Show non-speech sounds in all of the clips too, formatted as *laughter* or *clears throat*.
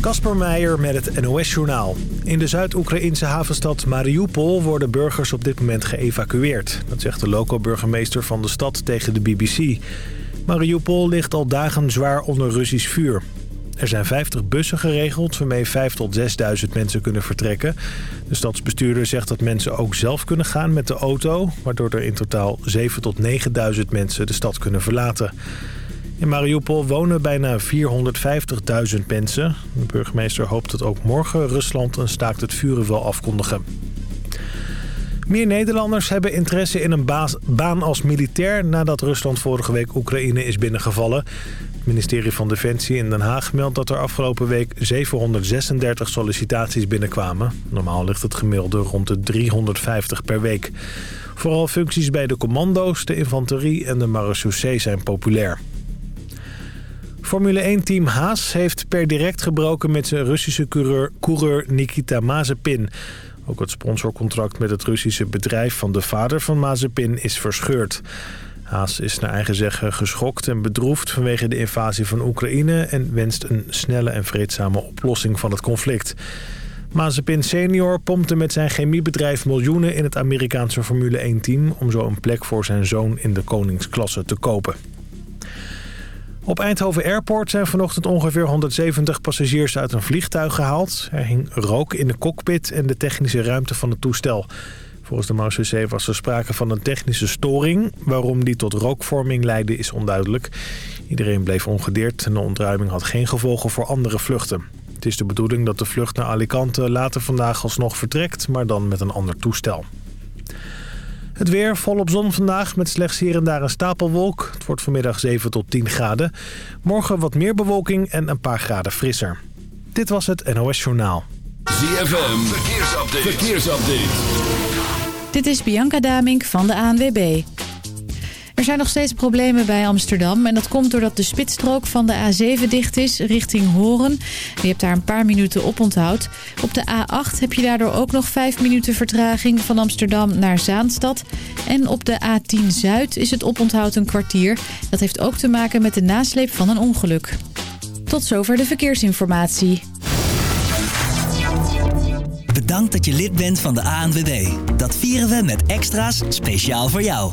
Kasper Meijer met het NOS-journaal. In de Zuid-Oekraïnse havenstad Mariupol worden burgers op dit moment geëvacueerd. Dat zegt de loco-burgemeester van de stad tegen de BBC. Mariupol ligt al dagen zwaar onder Russisch vuur. Er zijn 50 bussen geregeld waarmee 5 tot 6.000 mensen kunnen vertrekken. De stadsbestuurder zegt dat mensen ook zelf kunnen gaan met de auto... waardoor er in totaal 7 tot 9.000 mensen de stad kunnen verlaten. In Mariupol wonen bijna 450.000 mensen. De burgemeester hoopt dat ook morgen Rusland een staakt het vuren wil afkondigen. Meer Nederlanders hebben interesse in een baan als militair... nadat Rusland vorige week Oekraïne is binnengevallen. Het ministerie van Defensie in Den Haag meldt dat er afgelopen week 736 sollicitaties binnenkwamen. Normaal ligt het gemiddelde rond de 350 per week. Vooral functies bij de commando's, de infanterie en de marechaussee zijn populair. Formule 1-team Haas heeft per direct gebroken met zijn Russische coureur, coureur Nikita Mazepin. Ook het sponsorcontract met het Russische bedrijf van de vader van Mazepin is verscheurd. Haas is naar eigen zeggen geschokt en bedroefd vanwege de invasie van Oekraïne... en wenst een snelle en vreedzame oplossing van het conflict. Mazepin senior pompte met zijn chemiebedrijf miljoenen in het Amerikaanse Formule 1-team... om zo een plek voor zijn zoon in de koningsklasse te kopen. Op Eindhoven Airport zijn vanochtend ongeveer 170 passagiers uit een vliegtuig gehaald. Er hing rook in de cockpit en de technische ruimte van het toestel. Volgens de Marseillais was er sprake van een technische storing. Waarom die tot rookvorming leidde is onduidelijk. Iedereen bleef ongedeerd en de ontruiming had geen gevolgen voor andere vluchten. Het is de bedoeling dat de vlucht naar Alicante later vandaag alsnog vertrekt, maar dan met een ander toestel. Het weer volop zon vandaag met slechts hier en daar een stapelwolk. Het wordt vanmiddag 7 tot 10 graden. Morgen wat meer bewolking en een paar graden frisser. Dit was het NOS Journaal. ZFM, verkeersupdate. verkeersupdate. Dit is Bianca Damink van de ANWB. Er zijn nog steeds problemen bij Amsterdam. En dat komt doordat de spitsstrook van de A7 dicht is richting Horen. Je hebt daar een paar minuten op onthoud. Op de A8 heb je daardoor ook nog 5 minuten vertraging van Amsterdam naar Zaanstad. En op de A10 Zuid is het oponthoud een kwartier. Dat heeft ook te maken met de nasleep van een ongeluk. Tot zover de verkeersinformatie. Bedankt dat je lid bent van de ANWB. Dat vieren we met extra's speciaal voor jou.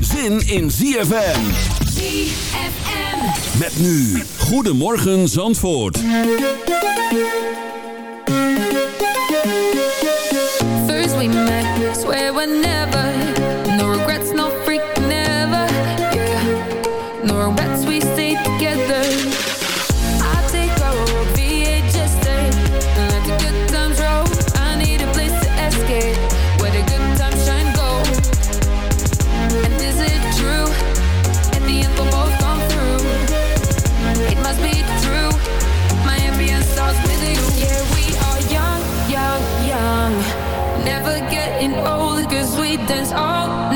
zin in ZFM. ZFM. Met nu, Goedemorgen Zandvoort. First we met, swear we're cause we dance all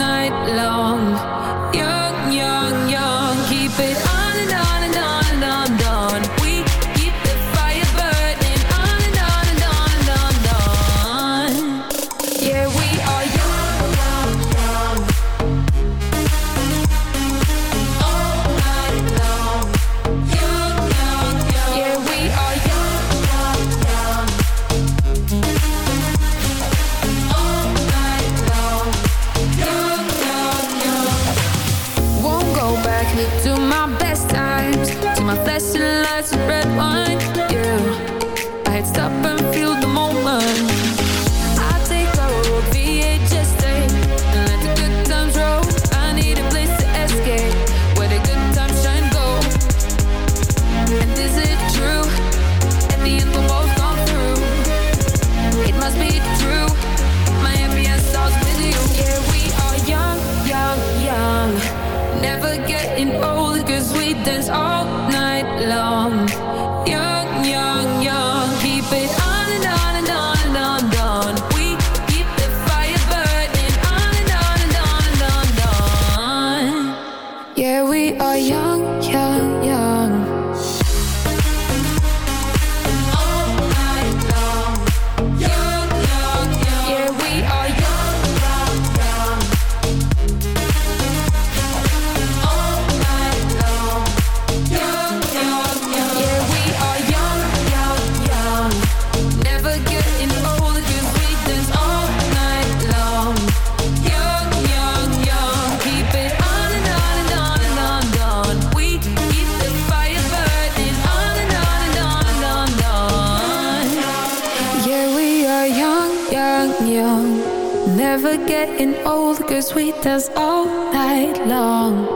Getting old, cause we dance all night long.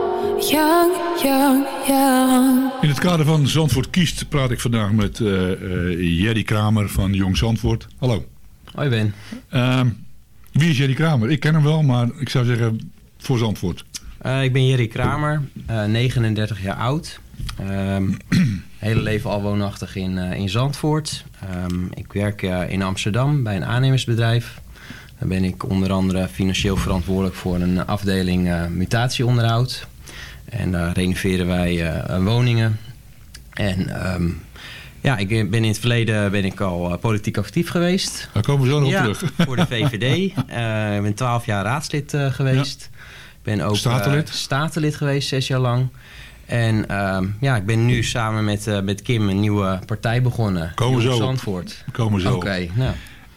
Young, young, young. In het kader van Zandvoort kiest praat ik vandaag met uh, uh, Jerry Kramer van Jong Zandvoort. Hallo. Hoi Ben. Uh, wie is Jerry Kramer? Ik ken hem wel, maar ik zou zeggen voor Zandvoort. Uh, ik ben Jerry Kramer, 39 jaar oud. Um, *clears throat* hele leven al woonachtig in, in Zandvoort. Um, ik werk in Amsterdam bij een aannemersbedrijf. Daar ben ik onder andere financieel verantwoordelijk voor een afdeling mutatieonderhoud. En daar renoveren wij woningen. En um, ja, ik ben in het verleden ben ik al politiek actief geweest. Daar komen we zo nog ja, terug. *laughs* voor de VVD. ik ben twaalf jaar raadslid geweest. Ja. ben ook statenlid. Statenlid geweest, zes jaar lang. En ja, ik ben nu samen met, met Kim een nieuwe partij begonnen. Komen zo. Zandvoort. Komen zo. Oké, okay, nou.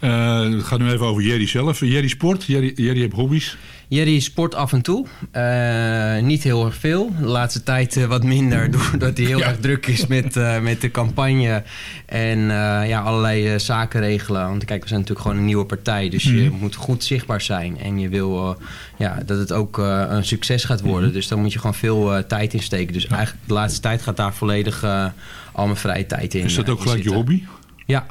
Het gaat nu even over Jerry zelf. Jerry sport, Jerry, Jerry heeft hobby's. Jerry sport af en toe. Uh, niet heel erg veel. De laatste tijd uh, wat minder. *laughs* Doordat hij heel ja. erg druk is met, uh, met de campagne. En ja, allerlei zaken regelen. Want kijk, we zijn natuurlijk gewoon een nieuwe partij. Dus mm. je moet goed zichtbaar zijn. En je wil ja, dat het ook een succes gaat worden. Mm. Dus daar moet je gewoon veel tijd in steken. Dus ja. eigenlijk de laatste tijd gaat daar volledig al mijn vrije tijd in Is dat ook gelijk zitten. je hobby? Ja.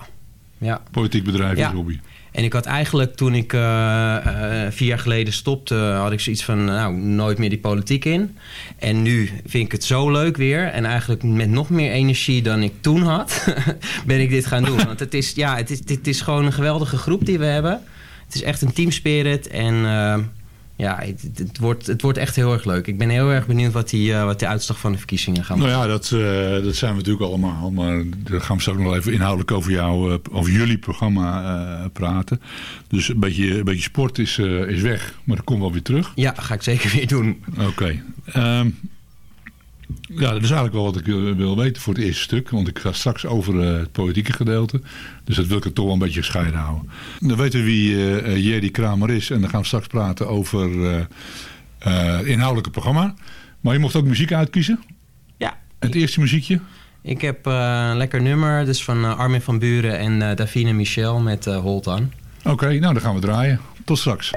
Ja. Politiek bedrijf ja. is hobby. En ik had eigenlijk toen ik uh, uh, vier jaar geleden stopte, had ik zoiets van nou nooit meer die politiek in. En nu vind ik het zo leuk weer. En eigenlijk met nog meer energie dan ik toen had, *laughs* ben ik dit gaan doen. Want het is, ja, het is, het is gewoon een geweldige groep die we hebben. Het is echt een teamspirit. En uh, ja, het, het, wordt, het wordt echt heel erg leuk. Ik ben heel erg benieuwd wat die, uh, wat die uitslag van de verkiezingen gaan Nou ja, dat, uh, dat zijn we natuurlijk allemaal. Maar daar gaan we straks nog even inhoudelijk over, jou, uh, over jullie programma praten. Dus een beetje, een beetje sport is, is weg, maar dat komt wel weer terug. Ja, ga ik zeker weer doen. Oké. Okay. Um, ja, dat is eigenlijk wel wat ik wil weten voor het eerste stuk. Want ik ga straks over uh, het politieke gedeelte. Dus dat wil ik er toch wel een beetje gescheiden houden. Dan weten we wie uh, Jerry Kramer is. En dan gaan we straks praten over uh, het inhoudelijke programma. Maar je mocht ook muziek uitkiezen. Ja. Het eerste muziekje. Ik heb een lekker nummer. Dus van Armin van Buren en Davine Michel met Hold On. Oké, okay, nou dan gaan we draaien. Tot straks.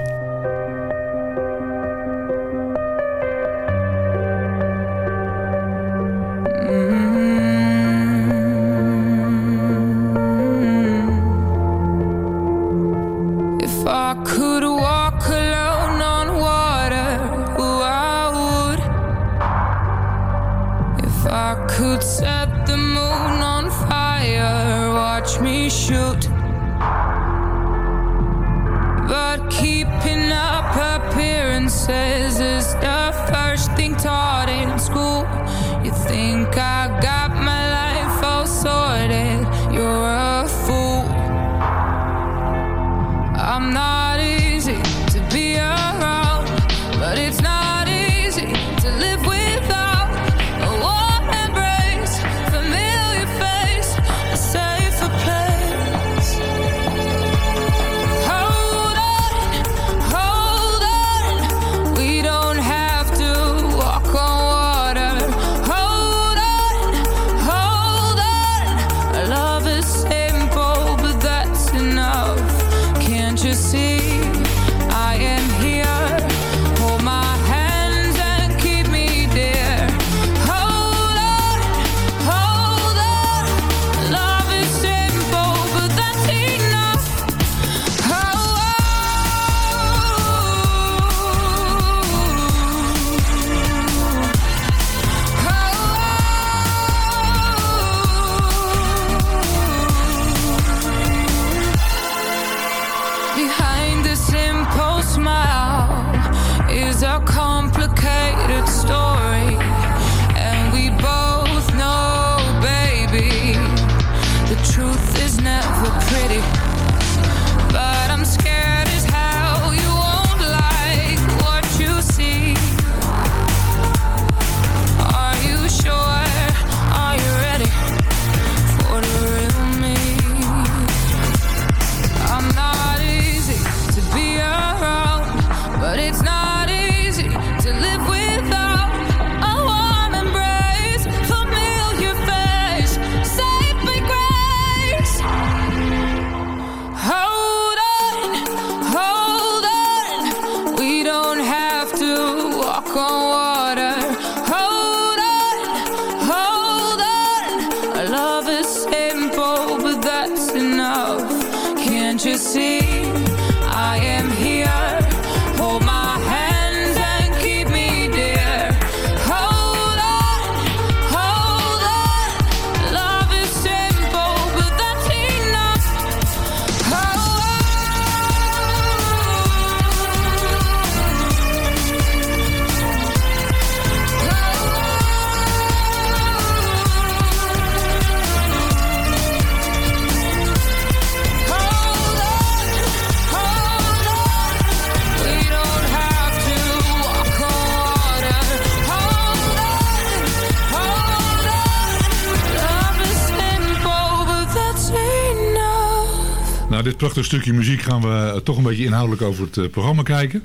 Stukje muziek gaan we toch een beetje inhoudelijk over het eh, programma kijken.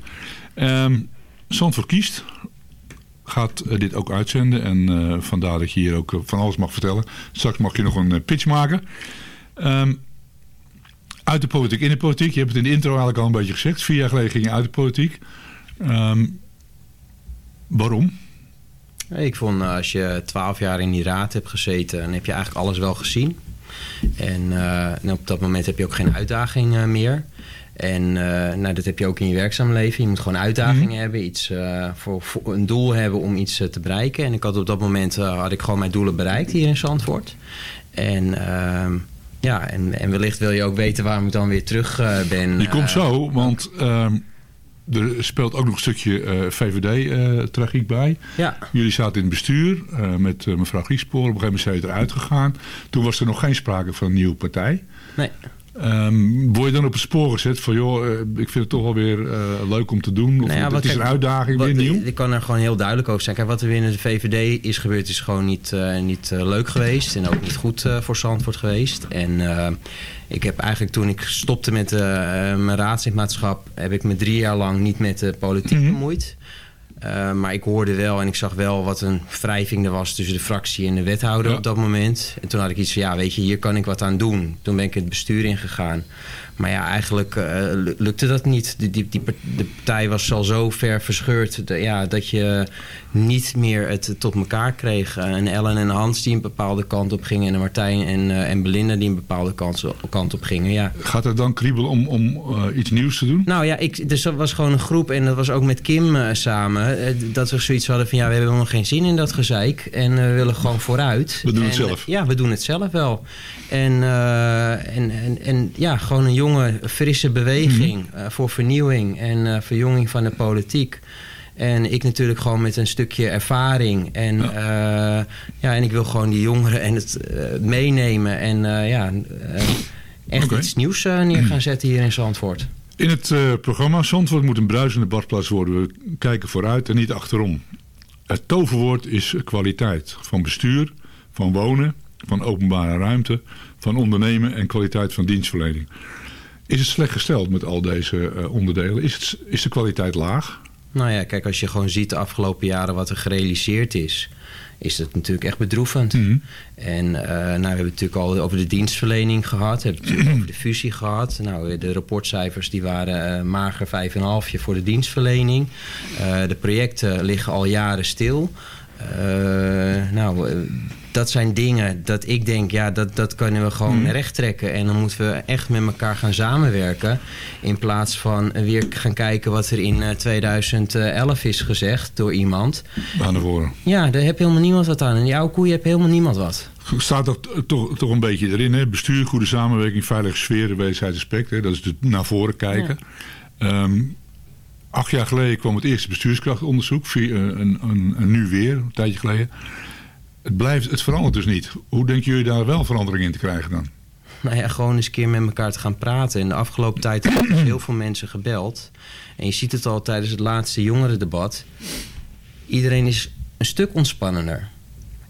Ehm Zandvoort kiest gaat eh, dit ook uitzenden. En eh, vandaar dat je hier ook van alles mag vertellen. Straks mag je nog een pitch maken. Ehm, uit de politiek, in de politiek. Je hebt het in de intro eigenlijk al een beetje gezegd. Vier jaar geleden ging je uit de politiek. Ehm, waarom? Ik vond als je twaalf jaar in die raad hebt gezeten, dan heb je eigenlijk alles wel gezien. En, uh, en op dat moment heb je ook geen uitdaging uh, meer. En uh, nou, dat heb je ook in je werkzaam leven. Je moet gewoon uitdagingen mm. hebben, iets, voor, voor, een doel hebben om iets te bereiken. En ik had op dat moment had ik gewoon mijn doelen bereikt hier in Zandvoort. En ehm, ja, en, en wellicht wil je ook weten waarom ik dan weer terug ben. Die komt zo, want ehm, er speelt ook nog een stukje uh, VVD-tragiek uh, bij. Ja. Jullie zaten in het bestuur uh, met mevrouw Griespoor. Op een gegeven moment zijn je eruit gegaan. Toen was er nog geen sprake van een nieuwe partij. Nee. Um, word je dan op het spoor gezet van joh, ik vind het toch wel weer leuk om te doen? Of nou ja, het is kijk, een uitdaging, wat, weer nieuw? Ik kan er gewoon heel duidelijk over zijn. Kijk, wat er weer in de VVD is gebeurd is gewoon niet, niet leuk geweest. En ook niet goed voor Zandvoort geweest. En ik heb eigenlijk toen ik stopte met mijn raadslidmaatschap... heb ik me drie jaar lang niet met de politiek mm -hmm. bemoeid. Uh, maar ik hoorde wel en ik zag wel wat een wrijving er was... tussen de fractie en de wethouder ja. op dat moment. En toen had ik iets van, ja, weet je, hier kan ik wat aan doen. Toen ben ik het bestuur ingegaan. Maar ja, eigenlijk uh, lukte dat niet. Die, die, die, de partij was al zo ver verscheurd... De, ja, dat je niet meer het tot elkaar kreeg. En Ellen en Hans die een bepaalde kant op gingen... en Martijn en, uh, en Belinda die een bepaalde kant, kant op gingen. Ja. Gaat het dan kriebelen om, om iets nieuws te doen? Nou ja, ik, dus dat was gewoon een groep... en dat was ook met Kim samen... dat we zoiets hadden van... ja, we hebben helemaal geen zin in dat gezeik... en we willen gewoon vooruit. We doen en, het zelf. Ja, we doen het zelf wel. En, en, en, en ja, gewoon een jonge, frisse beweging... Mm -hmm. voor vernieuwing en verjonging van de politiek... En ik natuurlijk gewoon met een stukje ervaring. En, ja. Uh, ja, en ik wil gewoon die jongeren en het uh, meenemen. En uh, ja, echt okay. iets nieuws neer gaan zetten hier in Zandvoort. In het programma Zandvoort moet een bruisende badplaats worden. We kijken vooruit en niet achterom. Het toverwoord is kwaliteit. Van bestuur, van wonen, van openbare ruimte, van ondernemen en kwaliteit van dienstverlening. Is het slecht gesteld met al deze onderdelen? Is, het, is de kwaliteit laag? Nou ja, kijk, als je gewoon ziet de afgelopen jaren wat er gerealiseerd is... is dat natuurlijk echt bedroevend. Mhm. Mm -hmm. En uh, nou, we hebben het natuurlijk al over de dienstverlening gehad. We hebben het natuurlijk over de fusie gehad. Nou, de rapportcijfers die waren uh, mager 5,5 voor de dienstverlening. Uh, de projecten liggen al jaren stil. nou, dat zijn dingen dat ik denk, ja, dat, dat kunnen we gewoon mm. recht trekken. En dan moeten we echt met elkaar gaan samenwerken. In plaats van weer gaan kijken wat er in 2011 is gezegd door iemand. Aan de woorden. Ja, daar heb helemaal niemand wat aan. En die oude koeien heb helemaal niemand wat. Staat toch, toch een beetje erin, hè? Bestuur, goede samenwerking, veilige sfeer, wezenheidsrespect. Hè? Dat is het naar voren kijken. Ja. Um, acht jaar geleden kwam het eerste bestuurskrachtonderzoek. Vier, een, een, een, nu weer, een tijdje geleden. Het, blijft, het verandert dus niet. Hoe denken jullie daar wel verandering in te krijgen dan? Nou ja, gewoon eens een keer met elkaar te gaan praten. In de afgelopen tijd hebben heel veel mensen gebeld. En je ziet het al tijdens het laatste jongerendebat. Iedereen is een stuk ontspannender.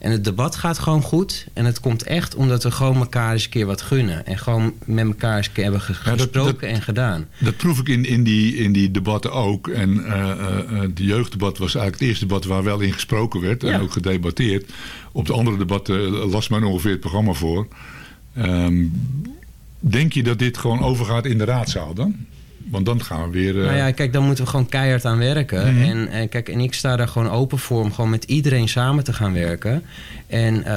En het debat gaat gewoon goed. En het komt echt omdat we gewoon elkaar eens een keer wat gunnen. En gewoon met elkaar eens een keer hebben gesproken ja, dat, dat, en gedaan. Dat proef ik in, in, die, in die debatten ook. En uh, uh, de jeugddebat was eigenlijk het eerste debat waar wel in gesproken werd. Ja. En ook gedebatteerd. Op de andere debatten las men ongeveer het programma voor. Um, denk je dat dit gewoon overgaat in de raadzaal dan? Want dan gaan we weer... eh, Nou ja, kijk, dan moeten we gewoon keihard aan werken. Mhm. en, en kijk, en ik sta daar gewoon open voor om gewoon met iedereen samen te gaan werken. En eh,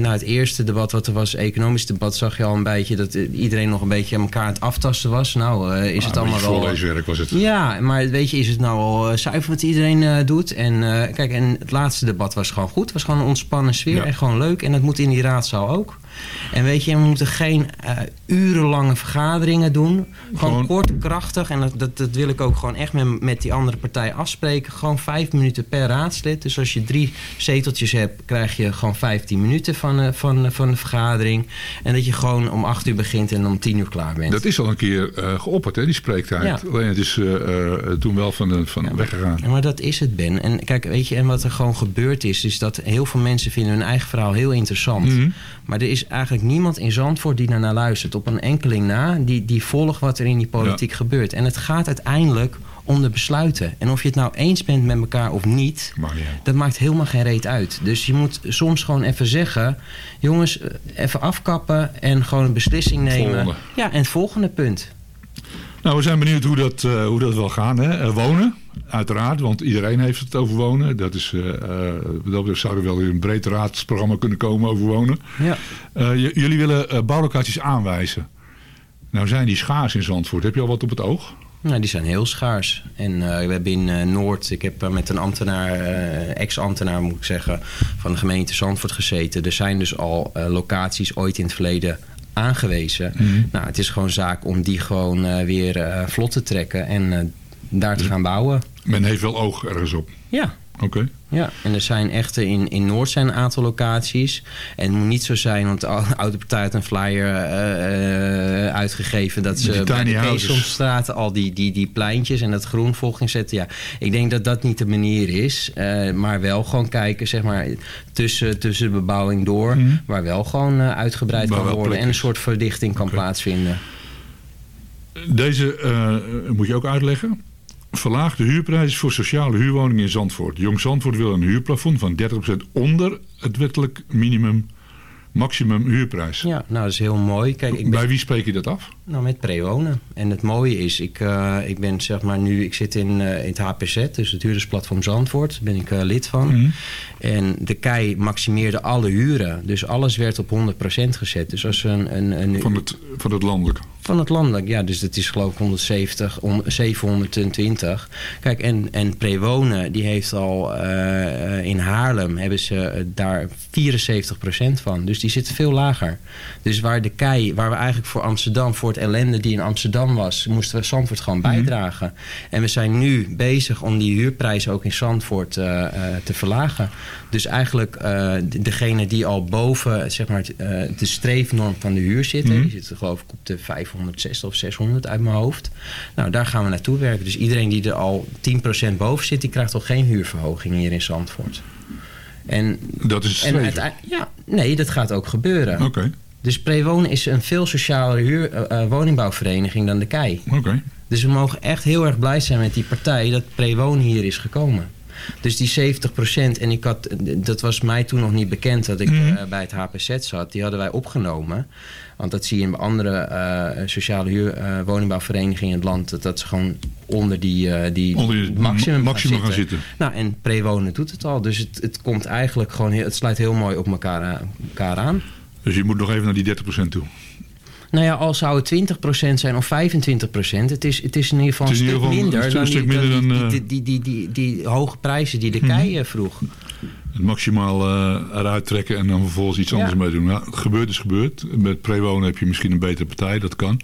nou, het eerste debat wat er was, economisch debat, zag je al een beetje dat eh, iedereen nog een beetje aan elkaar aan het aftasten was. Nou, eh, is nou, het allemaal wel. voorleeswerk was het. Ja, maar weet je, is het nou al eh, zuiver wat iedereen eh, doet? En eh, kijk, en het laatste debat was gewoon goed. Het was gewoon een ontspannen sfeer Ja. en gewoon leuk. En dat moet in die raadzaal ook. En weet je, we moeten geen eh, urenlange vergaderingen doen. Gewoon, Gewoon- kort, krachtig. En dat, dat, dat wil ik ook gewoon echt met, met die andere partij afspreken. Gewoon vijf minuten per raadslid. Dus als je drie zeteltjes hebt, krijg je gewoon 15 minuten van, eh, van, van de vergadering. En dat je gewoon om acht uur begint en om tien uur klaar bent. Dat is al een keer eh, geopperd, hè, die spreektijd. Ja. Alleen het is eh, eh, toen wel van, de, van Ja. weggegaan. Maar dat is het, Ben. En kijk, weet je, en wat er gewoon gebeurd is, is dat heel veel mensen vinden hun eigen verhaal heel interessant. Mhm. Maar er is eigenlijk niemand in Zandvoort die daarnaar luistert. Op een enkeling na, die, die volgt wat er in die politiek gebeurt. En het gaat uiteindelijk om de besluiten. En of je het nou eens bent met elkaar of niet, dat maakt helemaal geen reet uit. Dus je moet soms gewoon even zeggen... jongens, eh, even afkappen en gewoon een beslissing nemen. Volgende. Ja, en het volgende punt. Nou, we zijn benieuwd hoe dat, eh, hoe dat wel gaan. Hè? Eh, wonen, uiteraard, want iedereen heeft het over wonen. Dat is, wat dat zou er wel weer een breed raadsprogramma kunnen komen over wonen. Ja. Jullie willen bouwlocaties aanwijzen. Nou zijn die schaars in Zandvoort. Heb je al wat op het oog? Nou, die zijn heel schaars. En we hebben in Noord, ik heb met een ambtenaar, ex-ambtenaar moet ik zeggen, van de gemeente Zandvoort gezeten. Er zijn dus al locaties ooit in het verleden aangewezen. Nou, het is gewoon zaak om die gewoon eh, weer eh, vlot te trekken en eh, daar te gaan bouwen. Men heeft wel oog ergens op. Ja. Oké. Ja, en er zijn echt eh, in, in Noord zijn een aantal locaties. En het moet niet zo zijn, want de ou- oude partij had een flyer eh, eh, uitgegeven... dat ze bij de. Keesomstraat al die, die, die pleintjes en dat groen vol ging zetten. Ja, ik denk dat dat niet de manier is. eh, maar wel gewoon kijken, zeg maar, tussen, tussen de bebouwing door... waar wel gewoon uitgebreid kan worden... en een soort verdichting kan plaatsvinden. Deze moet je ook uitleggen. Verlaag de huurprijzen voor sociale huurwoningen in Zandvoort. Jong Zandvoort wil een huurplafond van 30% onder het wettelijk minimum maximum huurprijs. Ja, nou, dat is heel mooi. Kijk, ik ben Bij wie spreek je dat af? Nou, met prewonen. En het mooie is, ik, eh, ik ben zeg maar nu, ik zit in, eh, in het HPZ, dus het huurdersplatform Zandvoort, daar ben ik eh, lid van. Mhm. En de KEI maximeerde alle huren, dus alles werd op 100% gezet. Dus als een, een, een Van het, van het landelijk. van het landelijk, ja, dus dat is geloof ik 170, on- 720. Kijk, en, en Prewonen, die heeft al in Haarlem, hebben ze daar 74% van. Dus die zitten veel lager. Dus waar de kei, waar we eigenlijk voor Amsterdam, voor het ellende die in Amsterdam was, moesten we Zandvoort gewoon bijdragen. En we zijn nu bezig om die huurprijzen ook in Zandvoort eh, eh, te verlagen. Dus eigenlijk de- degene die al boven zeg maar, de streefnorm van de huur zitten, Mhm. die zitten geloof ik op de 560 of 600 uit mijn hoofd. Nou, daar gaan we naartoe werken. Dus iedereen die er al 10% boven zit, die krijgt al geen huurverhoging hier in Zandvoort. En, Dat is en uiteindelijk- ja, nee, dat gaat ook gebeuren. Oké, Dus Prewonen is een veel socialere huur, eh, eh, woningbouwvereniging dan de KEI. oké. Dus we mogen echt heel erg blij zijn met die partij dat Prewonen hier is gekomen. Dus die 70% en ik had, dat was mij toen nog niet bekend dat ik Mhm. eh, bij het HPZ zat. Die hadden wij opgenomen. Want dat zie je in andere eh, sociale huur, eh, woningbouwverenigingen in het land. Dat, dat ze gewoon onder die, eh, die Onder maximum, maximum gaan, gaan zitten. Nou, en Prewonen doet het al. Dus het, het komt eigenlijk gewoon, heel, het sluit heel mooi op elkaar, aan- elkaar aan. Dus je moet nog even naar die 30% toe. Nou ja, al zou het 20% zijn of 25%, het is, het is in ieder geval een stuk minder dan, stuk die, die, dan, die, die, die, die, die, die hoge prijzen die de Mhm. kei eh, vroeg. Het maximaal eh, eruit trekken en dan vervolgens iets Ja. anders mee doen. Nou, gebeurd is gebeurd. Met prewonen heb je misschien een betere partij, dat kan.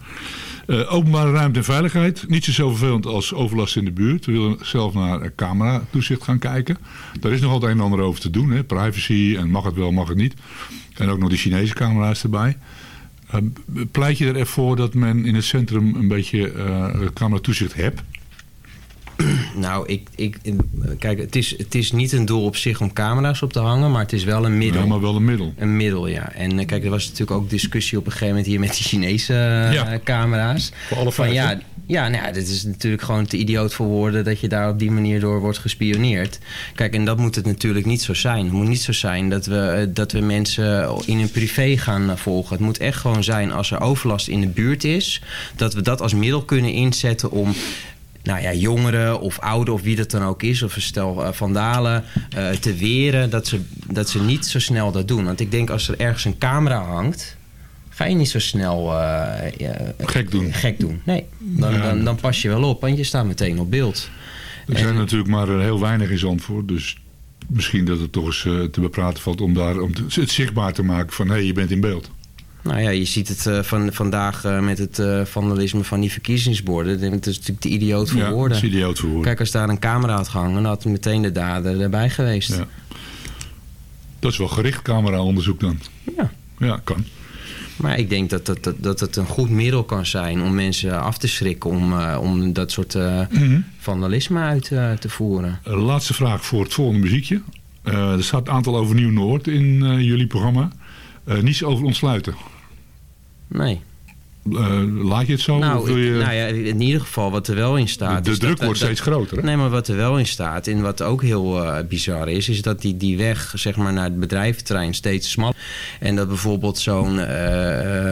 Eh, openbare ruimte en veiligheid. Niet zo vervelend als overlast in de buurt. We willen zelf naar eh, camera-toezicht gaan kijken. Daar is nog altijd een en ander over te doen. Hè? Privacy en mag het wel, mag het niet. En ook nog die Chinese camera's erbij. Eh, pleit je er echt voor dat men in het centrum een beetje eh camera-toezicht hebt? *clears throat* Nou, ik, ik, kijk, het is, het is niet een doel op zich om camera's op te hangen, maar het is wel een middel. Ja, maar wel een middel. Een middel, ja. En eh, kijk, er was natuurlijk ook discussie op een gegeven moment hier met die Chinese eh, Ja. camera's. Voor alle Van ja? Ja, nou ja, dit is natuurlijk gewoon te idioot voor woorden dat je daar op die manier door wordt gespioneerd. Kijk, en dat moet het natuurlijk niet zo zijn. Het moet niet zo zijn dat we, eh, dat we mensen in hun privé gaan eh, volgen. Het moet echt gewoon zijn als er overlast in de buurt is, dat we dat als middel kunnen inzetten om nou ja, jongeren of ouderen of wie dat dan ook is, of een stel uh, vandalen, uh, te weren dat ze, dat ze niet zo snel dat doen. Want ik denk als er ergens een camera hangt, ga je niet zo snel uh, gek, doen. gek doen. Nee, dan, ja. dan, dan, pas je wel op, want je staat meteen op beeld. Er zijn en, natuurlijk maar heel weinig in Zandvoort, dus misschien dat het toch eens te bepraten valt om, daar, om het zichtbaar te maken van hé, hey, je bent in beeld. Nou ja, je ziet het uh, van, vandaag uh, met het uh, vandalisme van die verkiezingsborden. Het is natuurlijk te idioot voor ja, woorden. Idioot voor woorden. Kijk, als daar een camera had gehangen, dan had meteen de dader erbij geweest. Ja. Dat is wel gericht cameraonderzoek dan. Ja. Ja, kan. Maar ik denk dat, dat, dat, dat het een goed middel kan zijn om mensen af te schrikken... om, uh, om dat soort uh, mm -hmm. vandalisme uit uh, te voeren. laatste vraag voor het volgende muziekje. er staat een aantal over Nieuw-Noord in jullie programma. niets over ontsluiten. Nee. Uh, laat je het zo? Nou, wil je... nou ja, in ieder geval wat er wel in staat. De, de druk dat, wordt dat, steeds groter. Hè? Nee, maar wat er wel in staat en wat ook heel uh, bizar is... is dat die, die weg zeg maar, naar het bedrijventerrein steeds smal. En dat bijvoorbeeld zo'n, uh,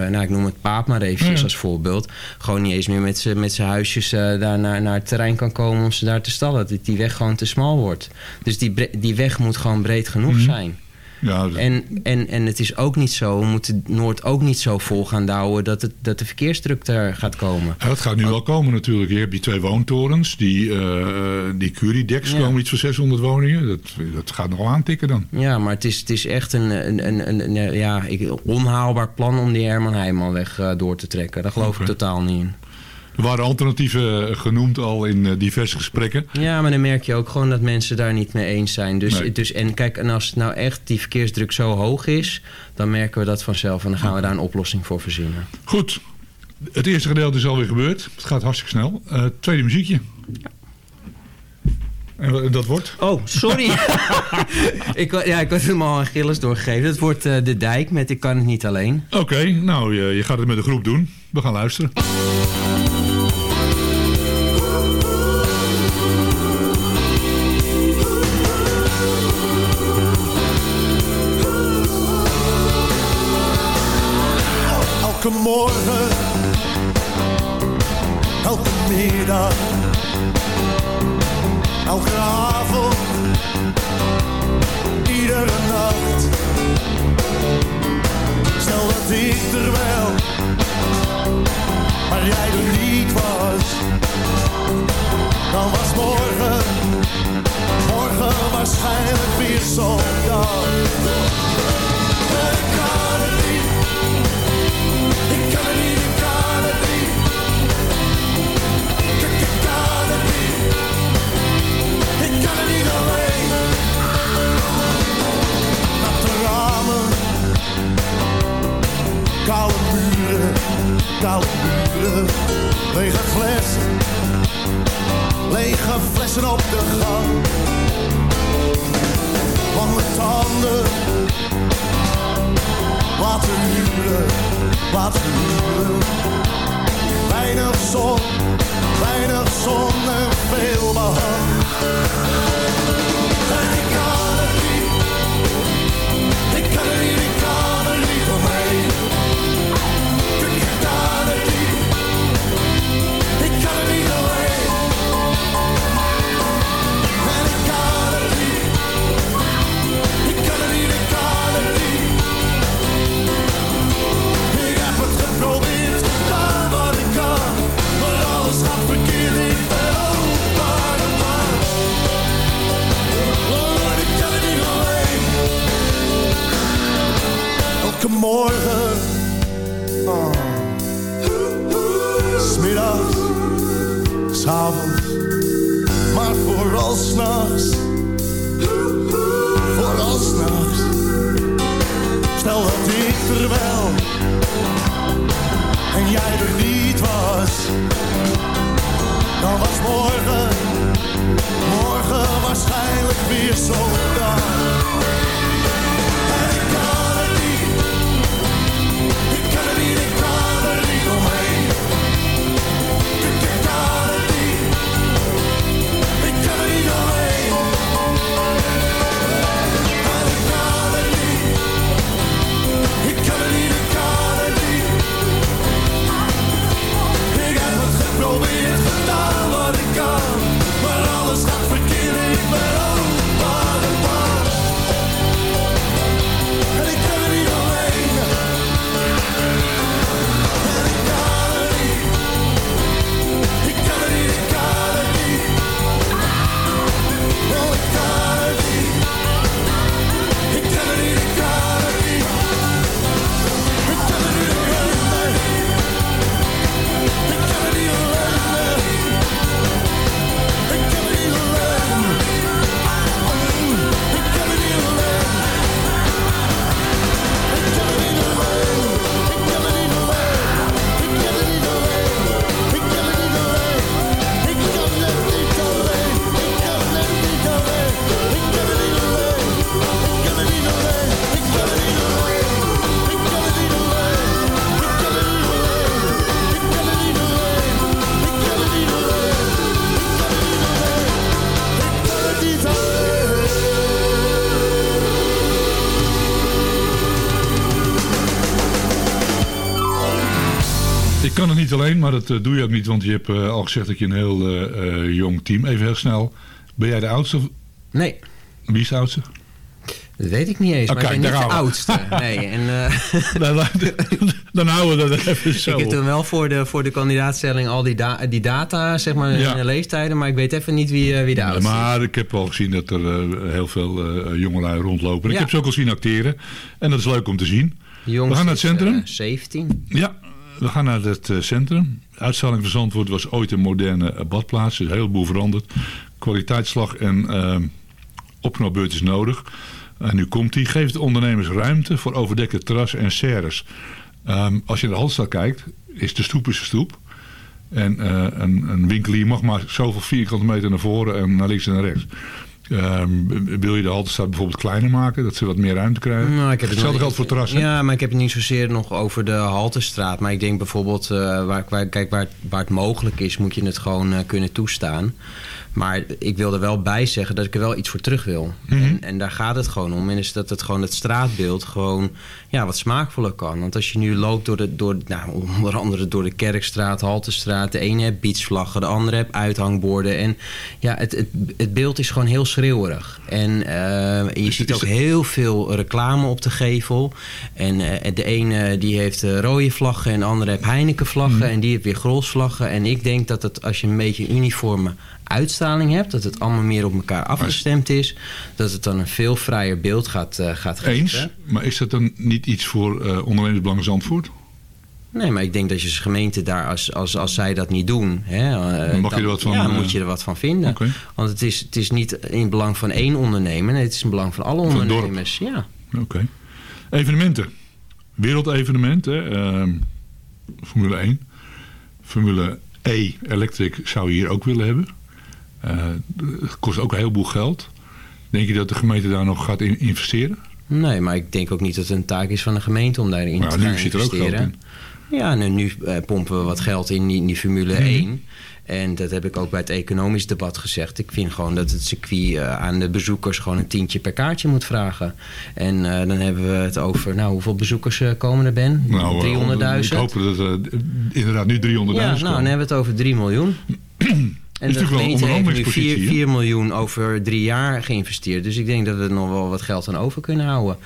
nou ik noem het paap maar eventjes ja. als voorbeeld... gewoon niet eens meer met zijn huisjes daar naar, naar het terrein kan komen om ze daar te stallen. Dat die weg gewoon te smal wordt. Dus die, die weg moet gewoon breed genoeg Mhm. mm. zijn. Ja, en, en, en het is ook niet zo, we moeten Noord ook niet zo vol gaan douwen dat, het, dat de verkeersdruk daar gaat komen. Ja, dat gaat nu wel komen natuurlijk. Je hebt die twee woontorens, die, uh, die Curidex ja. komen iets van 600 woningen. Dat, dat gaat nog wel aantikken dan. Ja, maar het is, het is echt een, een, een, een, een ja, onhaalbaar plan om die Herman Heijmanweg uh, door te trekken. Daar geloof okay. ik totaal niet in. Er waren alternatieven genoemd al in diverse gesprekken. Ja, maar dan merk je ook gewoon dat mensen daar niet mee eens zijn. Dus, nee. dus, en kijk, en als nou echt die verkeersdruk zo hoog is... dan merken we dat vanzelf en dan gaan we daar een oplossing voor verzinnen. Goed, het eerste gedeelte is alweer gebeurd. Het gaat hartstikke snel. Uh, tweede muziekje. Ja. En dat wordt? Oh, sorry. *laughs* ik, ja, ik had hem al aan Gilles doorgegeven. Het wordt uh, De Dijk met Ik kan het niet alleen. Oké, okay, nou, je, je gaat het met de groep doen. We gaan luisteren. Lege flessen. Lege flessen op de gang. Tanden. Laten huren laten huren. Weinig zon, weinig zon en veel behang. Dat eh, doe je ook niet, want je hebt eh, al gezegd dat je een heel eh, jong team. Even heel snel. Ben jij de oudste? Nee, Wie is de oudste? dat weet ik niet eens. Oh, maar ik ben niet daar de oudste. Nee, en, *laughs* dan, dan houden we dat even zo *laughs* ik heb toen wel voor de, voor de kandidaatstelling al die, da- die data, zeg maar, Ja. in de leeftijden. Maar ik weet even niet wie, eh, wie de oudste is. maar ik heb al gezien dat er heel veel jongelui rondlopen. Ik heb ze ook al zien acteren. En dat is leuk om te zien. Jongste We gaan naar het centrum. eh, 17. Ja, we gaan naar het eh, centrum. De uitstraling van Zandvoort was ooit een moderne eh, badplaats. Er is een heleboel veranderd. Kwaliteitsslag en eh, opknapbeurt is nodig. En nu komt die. Geeft de ondernemers ruimte voor overdekte terrassen en serres. Ehm, als je naar de Halstad kijkt, is de stoep is de stoep. En eh, een, een winkelier mag maar zoveel vierkante meter naar voren en naar links en naar rechts. Ehm, wil je de Haltestraat bijvoorbeeld kleiner maken, dat ze wat meer ruimte krijgen? Nou, ik heb Hetzelfde nog- geldt voor terrassen. Ja, maar ik heb het niet zozeer nog over de Haltestraat. Maar ik denk bijvoorbeeld, eh, waar, waar, kijk, waar, het- waar het mogelijk is, moet je het gewoon eh, kunnen toestaan. Maar ik wil er wel bij zeggen dat ik er wel iets voor terug wil. Mhm. en, en daar gaat het gewoon om. En is dat het gewoon het straatbeeld gewoon ja, wat smaakvoller kan. Want als je nu loopt door de, door, nou, onder andere door de Kerkstraat, Haltestraat. De ene hebt beachvlaggen, de andere hebt uithangborden. En ja, het, het, het beeld is gewoon heel schreeuwerig. En eh, je ziet ook heel veel reclame op de gevel. En eh, de ene die heeft eh, rode vlaggen en de andere heeft Heineken vlaggen. En die heeft weer Grols vlaggen. En ik denk dat het als je een beetje uniforme uitstraling hebt, dat het allemaal meer op elkaar afgestemd is, dat het dan een veel vrijer beeld gaat, eh, gaat geven. Eens, maar is dat dan niet iets voor eh ondernemersbelangen Zandvoort? Nee, maar ik denk dat je als gemeente daar, als, als, als zij dat niet doen... Hè, eh, Dan mag je er wat van, Ja, moet je er wat van vinden. Want het is, het is niet in het belang van één ondernemer. Nee, het is in het belang van alle Van ondernemers. Ja. Oké. Evenementen. Wereldevenementen. ehm, Formule 1. Formule E Electric zou je hier ook willen hebben. Eh, het kost ook een heleboel geld. Denk je dat de gemeente daar nog gaat in investeren? Nee, maar ik denk ook niet dat het een taak is van de gemeente om daarin Maar te nu gaan zit er ook investeren. geld in. Ja, nu, nu eh, pompen we wat geld in die, in die Formule Mhm. 1. En dat heb ik ook bij het economisch debat gezegd. Ik vind gewoon dat het circuit eh, aan de bezoekers gewoon een tientje per kaartje moet vragen. En dan hebben we het over, nou, hoeveel bezoekers komen er, Ben? Nou, eh, 300.000? Ik hoop dat het inderdaad nu 300.000 Ja, nou, dan hebben we het over 3 miljoen. *clears throat* En een gemeente heeft nu 4, onderhandelingspositie, hè? 4 miljoen over drie jaar geïnvesteerd. Dus ik denk dat we nog wel wat geld aan over kunnen houden.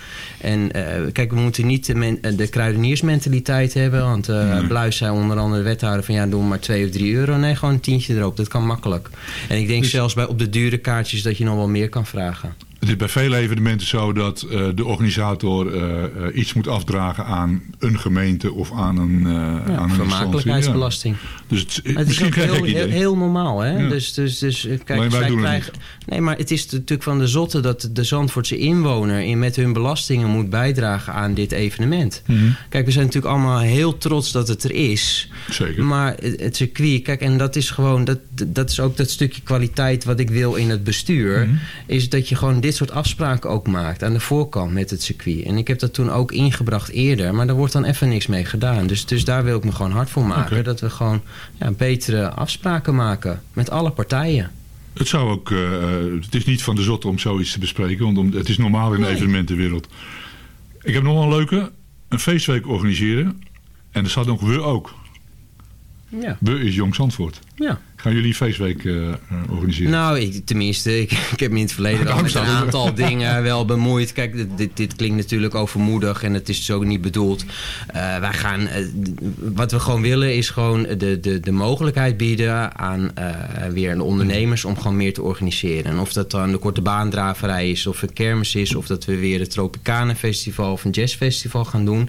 En eh, kijk, we moeten niet de, men- de kruideniersmentaliteit hebben. Want eh Nee. Bluis zei onder andere de wethouder van... ja, doe maar 2 of 3 euro. Nee, gewoon een tientje erop. Dat kan makkelijk. En ik denk Dus- zelfs bij op de dure kaartjes dat je nog wel meer kan vragen. Het is bij vele evenementen zo dat eh, de organisator eh, eh, iets moet afdragen aan een gemeente of aan een, Ja, aan vermakelijkheidsbelasting. Ja. Dus het, is ook heel, heel, heel normaal, hè? Ja. Dus, dus, dus kijk, wij krijgen... Nee, maar het is natuurlijk van de zotte dat de Zandvoortse inwoner... In, met hun belastingen moet bijdragen aan dit evenement. Mhm. Kijk, we zijn natuurlijk allemaal heel trots dat het er is. Zeker. Maar het het circuit, kijk, en dat is gewoon... Dat, dat is ook dat stukje kwaliteit wat ik wil in het bestuur... Mhm. is dat je gewoon dit soort afspraken ook maakt... aan de voorkant met het circuit. En ik heb dat toen ook ingebracht eerder... maar daar wordt dan even niks mee gedaan. Dus, dus daar wil ik me gewoon hard voor maken. Dat we gewoon ja, betere afspraken maken met alle partijen. Het zou ook, eh, het is niet van de zot om zoiets te bespreken, want om, het is normaal in de Nee. evenementenwereld. Ik heb nog wel een leuke, een feestweek organiseren. En er staat nog we ook. Ja. We is Jong Zandvoort. ja. Gaan jullie een feestweek eh, eh, organiseren? Nou, ik, tenminste, ik, *laughs* ik heb me in het verleden wel Daarom met een aantal *laughs* dingen wel bemoeid. Kijk, dit, dit, dit klinkt natuurlijk overmoedig en het is zo niet bedoeld. Eh, wij gaan, wat we gewoon willen is gewoon de, de, de mogelijkheid bieden aan eh, weer de ondernemers om gewoon meer te organiseren. En of dat dan de korte baandraverij is, of een kermis is, of dat we weer het Tropicana Festival of een jazzfestival gaan doen.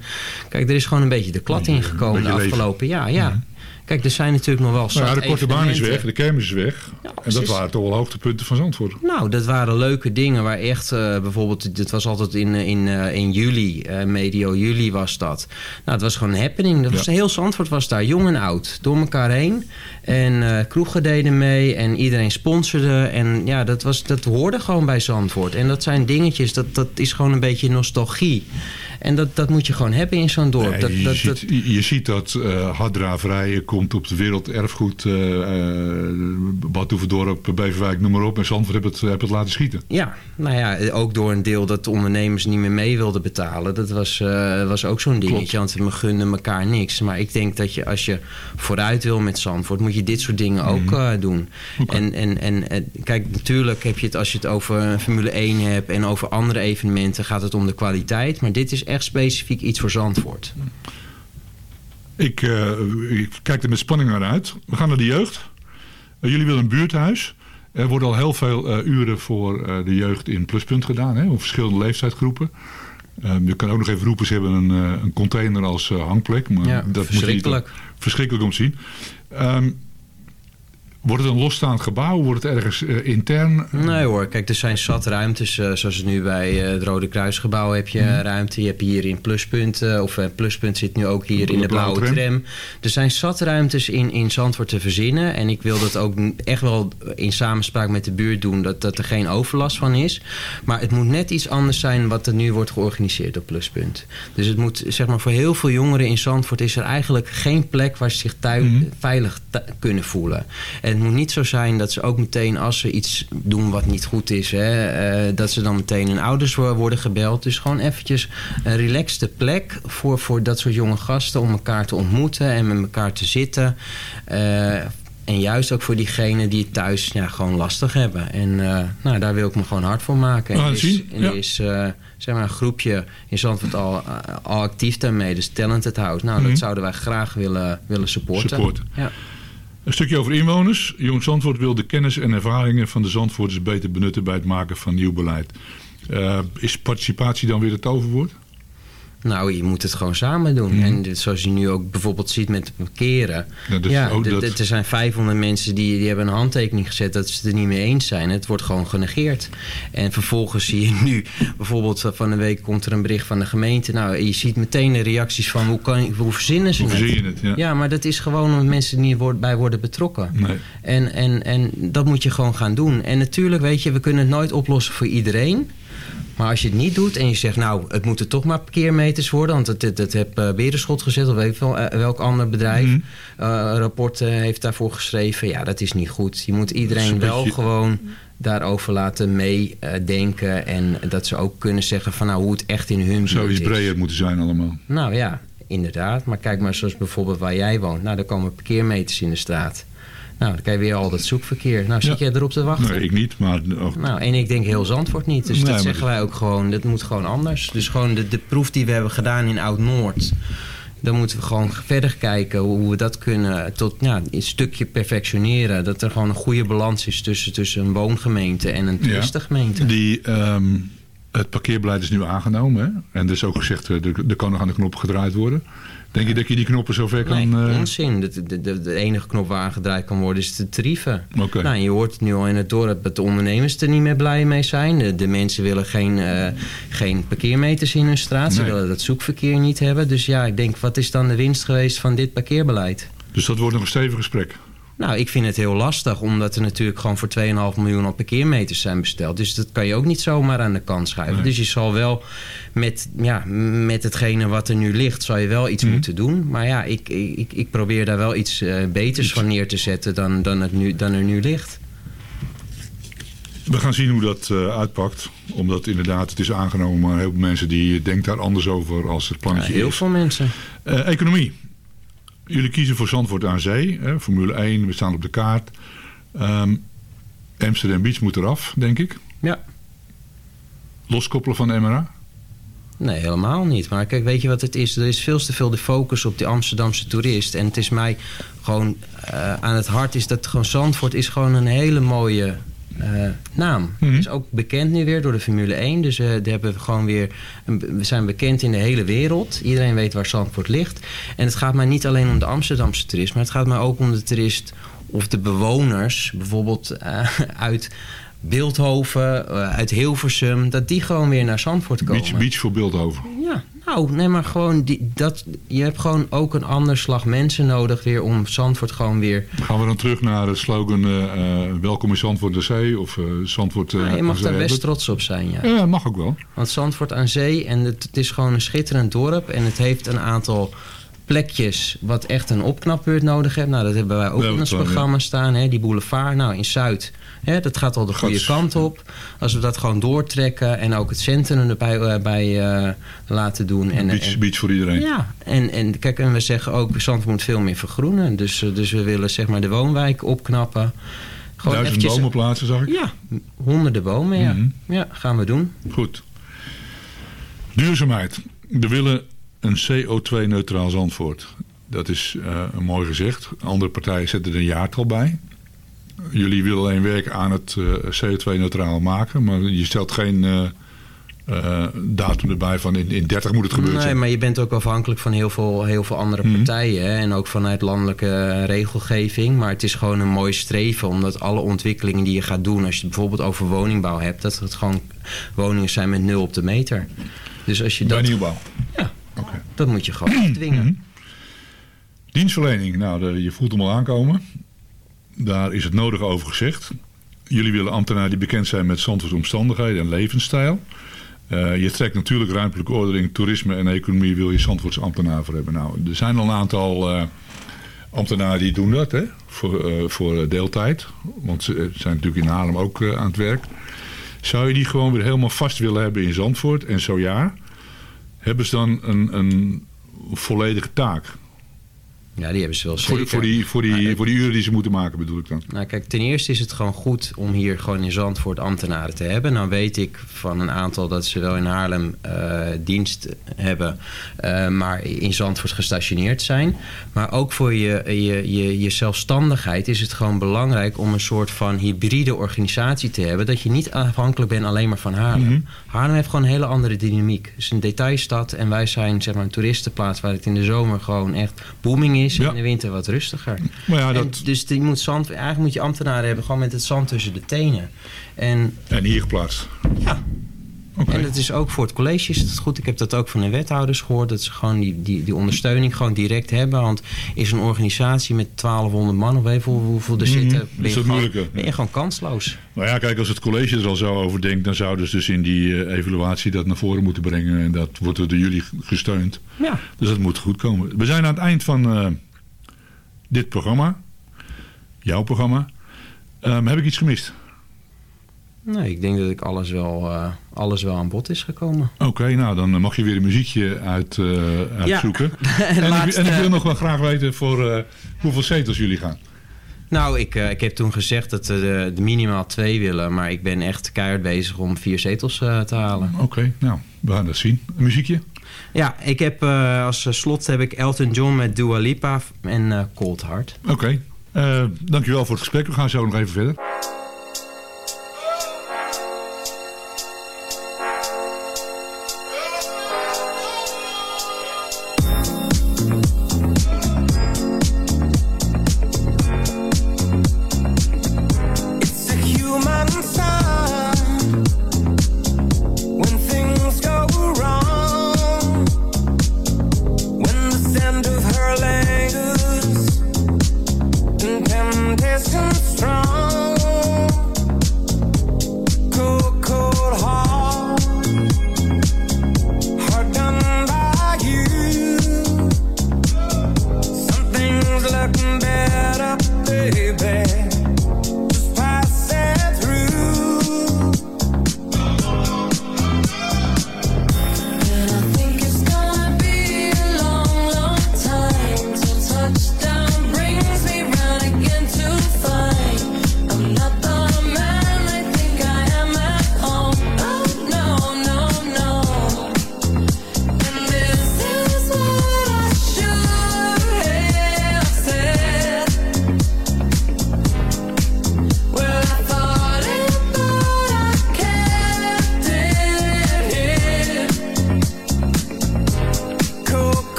Kijk, er is gewoon een beetje de klad ingekomen de afgelopen jaar. Ja. Kijk, er zijn natuurlijk nog wel nou ja, de korte baan is weg, de kermis is weg. Ja, en dat waren toch wel hoogtepunten van Zandvoort. Nou, dat waren leuke dingen waar echt eh, bijvoorbeeld, dit was altijd in, eh, in, eh, in juli, eh, medio juli was dat. Nou, het was gewoon een happening. Dat was Ja. heel Zandvoort was daar, jong en oud, door elkaar heen. En eh, kroegen deden mee en iedereen sponsorde. En ja, dat, was, dat hoorde gewoon bij Zandvoort. En dat zijn dingetjes, dat, dat is gewoon een beetje nostalgie. En dat, dat moet je gewoon hebben in zo'n dorp. Nee, dat, je, dat, ziet, dat, je- je ziet dat eh harddraverij komt op de werelderfgoed, eh uh, Badhoevedorp, Beverwijk, noem maar op. En Zandvoort heeft het, heeft het laten schieten. Ja, nou ja, ook door een deel dat de ondernemers niet meer mee wilden betalen. Dat was, eh, was ook zo'n dingetje, want we gunden elkaar niks. Maar ik denk dat je als je vooruit wil met Zandvoort, moet je dit soort dingen ook eh, doen. En, en, en eh, kijk, natuurlijk heb je het als je het over Formule 1 hebt en over andere evenementen, gaat het om de kwaliteit. Maar dit is echt specifiek iets voor Zandvoort. Ik, eh, ik kijk er met spanning naar uit. We gaan naar de jeugd. Eh, jullie willen een buurthuis. Er worden al heel veel eh, uren voor de jeugd in Pluspunt gedaan. Hè, op verschillende leeftijdsgroepen. Eh, je kan ook nog even roepen, ze hebben een, een container als hangplek. Maar Ja, dat moet je verschrikkelijk. verschrikkelijk om te zien. Ehm, wordt het een losstaand gebouw? Wordt het ergens eh, intern? Nee hoor, kijk, er zijn zat ruimtes. eh, zoals nu bij eh, het Rode Kruisgebouw heb je Mhm. ruimte. Je hebt hier in Pluspunt, of Pluspunt zit nu ook hier De in de blauwe blauwe tram. tram. Er zijn zat ruimtes in, in Zandvoort te verzinnen. En ik wil dat ook echt wel in samenspraak met de buurt doen. Dat, dat er geen overlast van is. Maar het moet net iets anders zijn wat er nu wordt georganiseerd op Pluspunt. Dus het moet, zeg maar, voor heel veel jongeren in Zandvoort is er eigenlijk geen plek waar ze zich Mhm. veilig kunnen voelen. En het moet niet zo zijn dat ze ook meteen als ze iets doen wat niet goed is, hè, eh, dat ze dan meteen hun ouders wo- worden gebeld. Dus gewoon eventjes een relaxte plek voor, voor dat soort jonge gasten om elkaar te ontmoeten en met elkaar te zitten. Eh, en juist ook voor diegenen die het thuis ja, gewoon lastig hebben. En eh, nou, daar wil ik me gewoon hard voor maken. En er is, en er is zeg maar een groepje in Zandvoort al, al actief daarmee. Dus Talented House. Nou, Mhm. dat zouden wij graag willen, willen supporten. Supporten. Ja. Een stukje over inwoners. Jong Zandvoort wil de kennis en ervaringen van de Zandvoorters beter benutten bij het maken van nieuw beleid. Eh, is participatie dan weer het toverwoord? Nou, je moet het gewoon samen doen. Mhm. En zoals je nu ook bijvoorbeeld ziet met parkeren. Ja, dus ja, dat- er zijn 500 mensen die, die hebben een handtekening gezet dat ze het er niet mee eens zijn. Het wordt gewoon genegeerd. En vervolgens zie je nu, bijvoorbeeld van de week komt er een bericht van de gemeente. Nou, je ziet meteen de reacties van hoe, kan, hoe verzinnen ze Hoe het? je het? Ja. Ja, maar dat is gewoon omdat mensen er niet bij worden betrokken. Nee. En, en, en dat moet je gewoon gaan doen. En natuurlijk, weet je, we kunnen het nooit oplossen voor iedereen. Maar als je het niet doet en je zegt, nou, het moeten toch maar parkeermeters worden... want dat, dat, dat heb eh, Berenschot gezet of weet wel, eh, welk ander bedrijf... Mhm. eh, rapport heeft daarvoor geschreven. Ja, dat is niet goed. Je moet iedereen een wel beetje- gewoon daarover laten meedenken... en dat ze ook kunnen zeggen van, nou, hoe het echt in hun Zou iets breder moeten zijn allemaal. Nou ja, inderdaad. Maar kijk maar zoals bijvoorbeeld waar jij woont. Nou, daar komen parkeermeters in de straat. Nou, dan krijg je weer al dat zoekverkeer. Nou, zit Ja. jij erop te wachten? Nee, ik niet, maar ook, Nou, en ik denk heel Zandvoort niet. Dus Nee, dat zeggen wij ook gewoon. Dat moet gewoon anders. Dus gewoon de, de proef die we hebben gedaan in Oud-Noord. Dan moeten we gewoon verder kijken hoe we dat kunnen tot ja, een stukje perfectioneren. Dat er gewoon een goede balans is tussen, tussen een woongemeente en een Ja. toeristengemeente. Die, ehm, het parkeerbeleid is nu aangenomen. Hè? En er is ook gezegd, eh, er, er kan nog aan de knop gedraaid worden. Denk je dat je die knoppen zover kan... Nee, eh, onzin. De, de, de, de enige knop waar aangedraaid kan worden is de tarieven. Nou, je hoort het nu al in het dorp dat de ondernemers er niet meer blij mee zijn. De, mensen willen geen, eh, geen parkeermeters in hun straat. Ze Nee. willen dat zoekverkeer niet hebben. Dus ja, ik denk, wat is dan de winst geweest van dit parkeerbeleid? Dus dat wordt nog een stevig gesprek. Nou, ik vind het heel lastig, omdat er natuurlijk gewoon voor 2,5 miljoen al parkeermeters zijn besteld. Dus dat kan je ook niet zomaar aan de kant schuiven. Nee. Dus je zal wel met, ja, met hetgene wat er nu ligt, zal je wel iets Mhm. moeten doen. Maar ja, ik, ik, ik probeer daar wel iets eh, beters Iets. van neer te zetten dan, dan, het nu, dan er nu ligt. We gaan zien hoe dat eh, uitpakt. Omdat inderdaad, het is aangenomen, maar heel veel mensen die denken daar anders over als het Ja, plannetje heel is. veel mensen. Eh, economie. Jullie kiezen voor Zandvoort aan Zee. Hè, Formule 1, we staan op de kaart. Ehm, Amsterdam Beach moet eraf, denk ik. Ja. Loskoppelen van de MRA. Nee, helemaal niet. Maar kijk, weet je wat het is? Er is veel te veel de focus op die Amsterdamse toerist. En het is mij gewoon eh, aan het hart is dat gewoon Zandvoort is gewoon een hele mooie eh, naam. Mhm. Is ook bekend nu weer door de Formule 1. Dus daar hebben we gewoon weer. een- we zijn bekend in de hele wereld. Iedereen weet waar Zandvoort ligt. En het gaat mij niet alleen om de Amsterdamse toerist, maar het gaat mij ook om de toerist of de bewoners, bijvoorbeeld eh, *laughs* uit Beeldhoven, eh, uit Hilversum, dat die gewoon weer naar Zandvoort komen. Beach, beach voor Beeldhoven. Ja, nou, nee, maar gewoon, die, dat, je hebt gewoon ook een ander slag mensen nodig weer om Zandvoort gewoon weer... Gaan we dan terug naar de slogan eh, eh, Welkom in Zandvoort de Zee of eh, Zandvoort... eh, Nou, je mag daar best trots op zijn, ja. Ja, mag ook wel. Want Zandvoort aan zee en het, het is gewoon een schitterend dorp. En het heeft een aantal plekjes wat echt een opknapbeurt nodig heeft. Nou, dat hebben wij ook in ons programma staan. Hè? Die boulevard, nou in Zuid, hè, dat gaat al de goede kant op. Als we dat gewoon doortrekken en ook het centrum erbij eh, bij, eh, laten doen. En, beach, en- beach voor iedereen. ja, en, en kijk, en we zeggen ook, Zandvoort moet veel meer vergroenen. Dus, eh, dus we willen zeg maar de woonwijk opknappen. Gewoon Duizend eventjes- bomen plaatsen, zag ik. Ja, honderden bomen, ja. Mhm. Ja, gaan we doen. Goed. Duurzaamheid. We willen een CO2-neutraal Zandvoort. Dat is eh, mooi gezegd. Andere partijen zetten er een jaartal bij. Jullie willen alleen werken aan het eh, CO2-neutraal maken. Maar je stelt geen eh, eh, datum erbij van in, in 30 moet het gebeuren. Nee, zijn. maar je bent ook afhankelijk van heel veel, heel veel andere Mhm. partijen. Hè? En ook vanuit landelijke regelgeving. Maar het is gewoon een mooi streven. Omdat alle ontwikkelingen die je gaat doen... als je het bijvoorbeeld over woningbouw hebt... dat het gewoon woningen zijn met nul op de meter. Dus als je Bij dat... nieuwbouw. Ja, dat moet je gewoon afdwingen. Mhm. Dienstverlening. Nou, de- je voelt hem al aankomen. Daar is het nodige over gezegd. Jullie willen ambtenaren die bekend zijn met Zandvoorts omstandigheden en levensstijl. Eh, je trekt natuurlijk ruimtelijke ordening, toerisme en economie wil je Zandvoorts ambtenaar voor hebben. Nou, er zijn al een aantal eh, ambtenaren die doen dat, hè, voor, eh, voor deeltijd. Want ze zijn natuurlijk in Haarlem ook aan het werk. Zou je die gewoon weer helemaal vast willen hebben in Zandvoort? En zo ja, hebben ze dan een, een volledige taak? Ja, die hebben ze wel Voor, zeker. voor, die, voor, die, voor die uren die ze moeten maken bedoel ik dan. Nou kijk, ten eerste is het gewoon goed om hier gewoon in Zandvoort ambtenaren te hebben. Nou weet ik van een aantal dat ze wel in Haarlem eh, dienst hebben, eh, maar in Zandvoort gestationeerd zijn. Maar ook voor je, je, je, je zelfstandigheid is het gewoon belangrijk om een soort van hybride organisatie te hebben. Dat je niet afhankelijk bent alleen maar van Haarlem. Mhm. Haarlem heeft gewoon een hele andere dynamiek. Het is een detailstad en wij zijn zeg maar een toeristenplaats waar het in de zomer gewoon echt booming is. En Ja. in de winter wat rustiger. Maar ja, En dat, dus die moet zand, eigenlijk moet je ambtenaren hebben gewoon met het zand tussen de tenen. En, en hier geplaatst. ja, En dat is ook voor het college is het goed. Ik heb dat ook van de wethouders gehoord. Dat ze gewoon die, die, die ondersteuning gewoon direct hebben. Want is een organisatie met 1200 man of even hoeveel er Mhm, zitten. Ben je, gewoon, moeilijke. ben je gewoon kansloos. Nou ja, kijk, als het college er al zo over denkt, dan zouden ze dus in die eh, evaluatie dat naar voren moeten brengen. En dat wordt door jullie gesteund. Ja. Dus dat moet goed komen. We zijn aan het eind van eh, dit programma. Jouw programma. Ehm, heb ik iets gemist? Nee, ik denk dat ik alles wel, eh, alles wel aan bod is gekomen. Oké, nou dan mag je weer een muziekje uit, eh, uitzoeken. *laughs* en, ik, Laatste- en ik wil nog wel graag weten voor eh, hoeveel zetels jullie gaan. Nou, ik, ik heb toen gezegd dat we de, minimaal twee willen. Maar ik ben echt keihard bezig om vier zetels te halen. Oké, nou, we gaan dat zien. Een muziekje? Ja, ik heb als slot heb ik Elton John met Dua Lipa en Cold Heart. Oké. Eh, dankjewel voor het gesprek. We gaan zo nog even verder.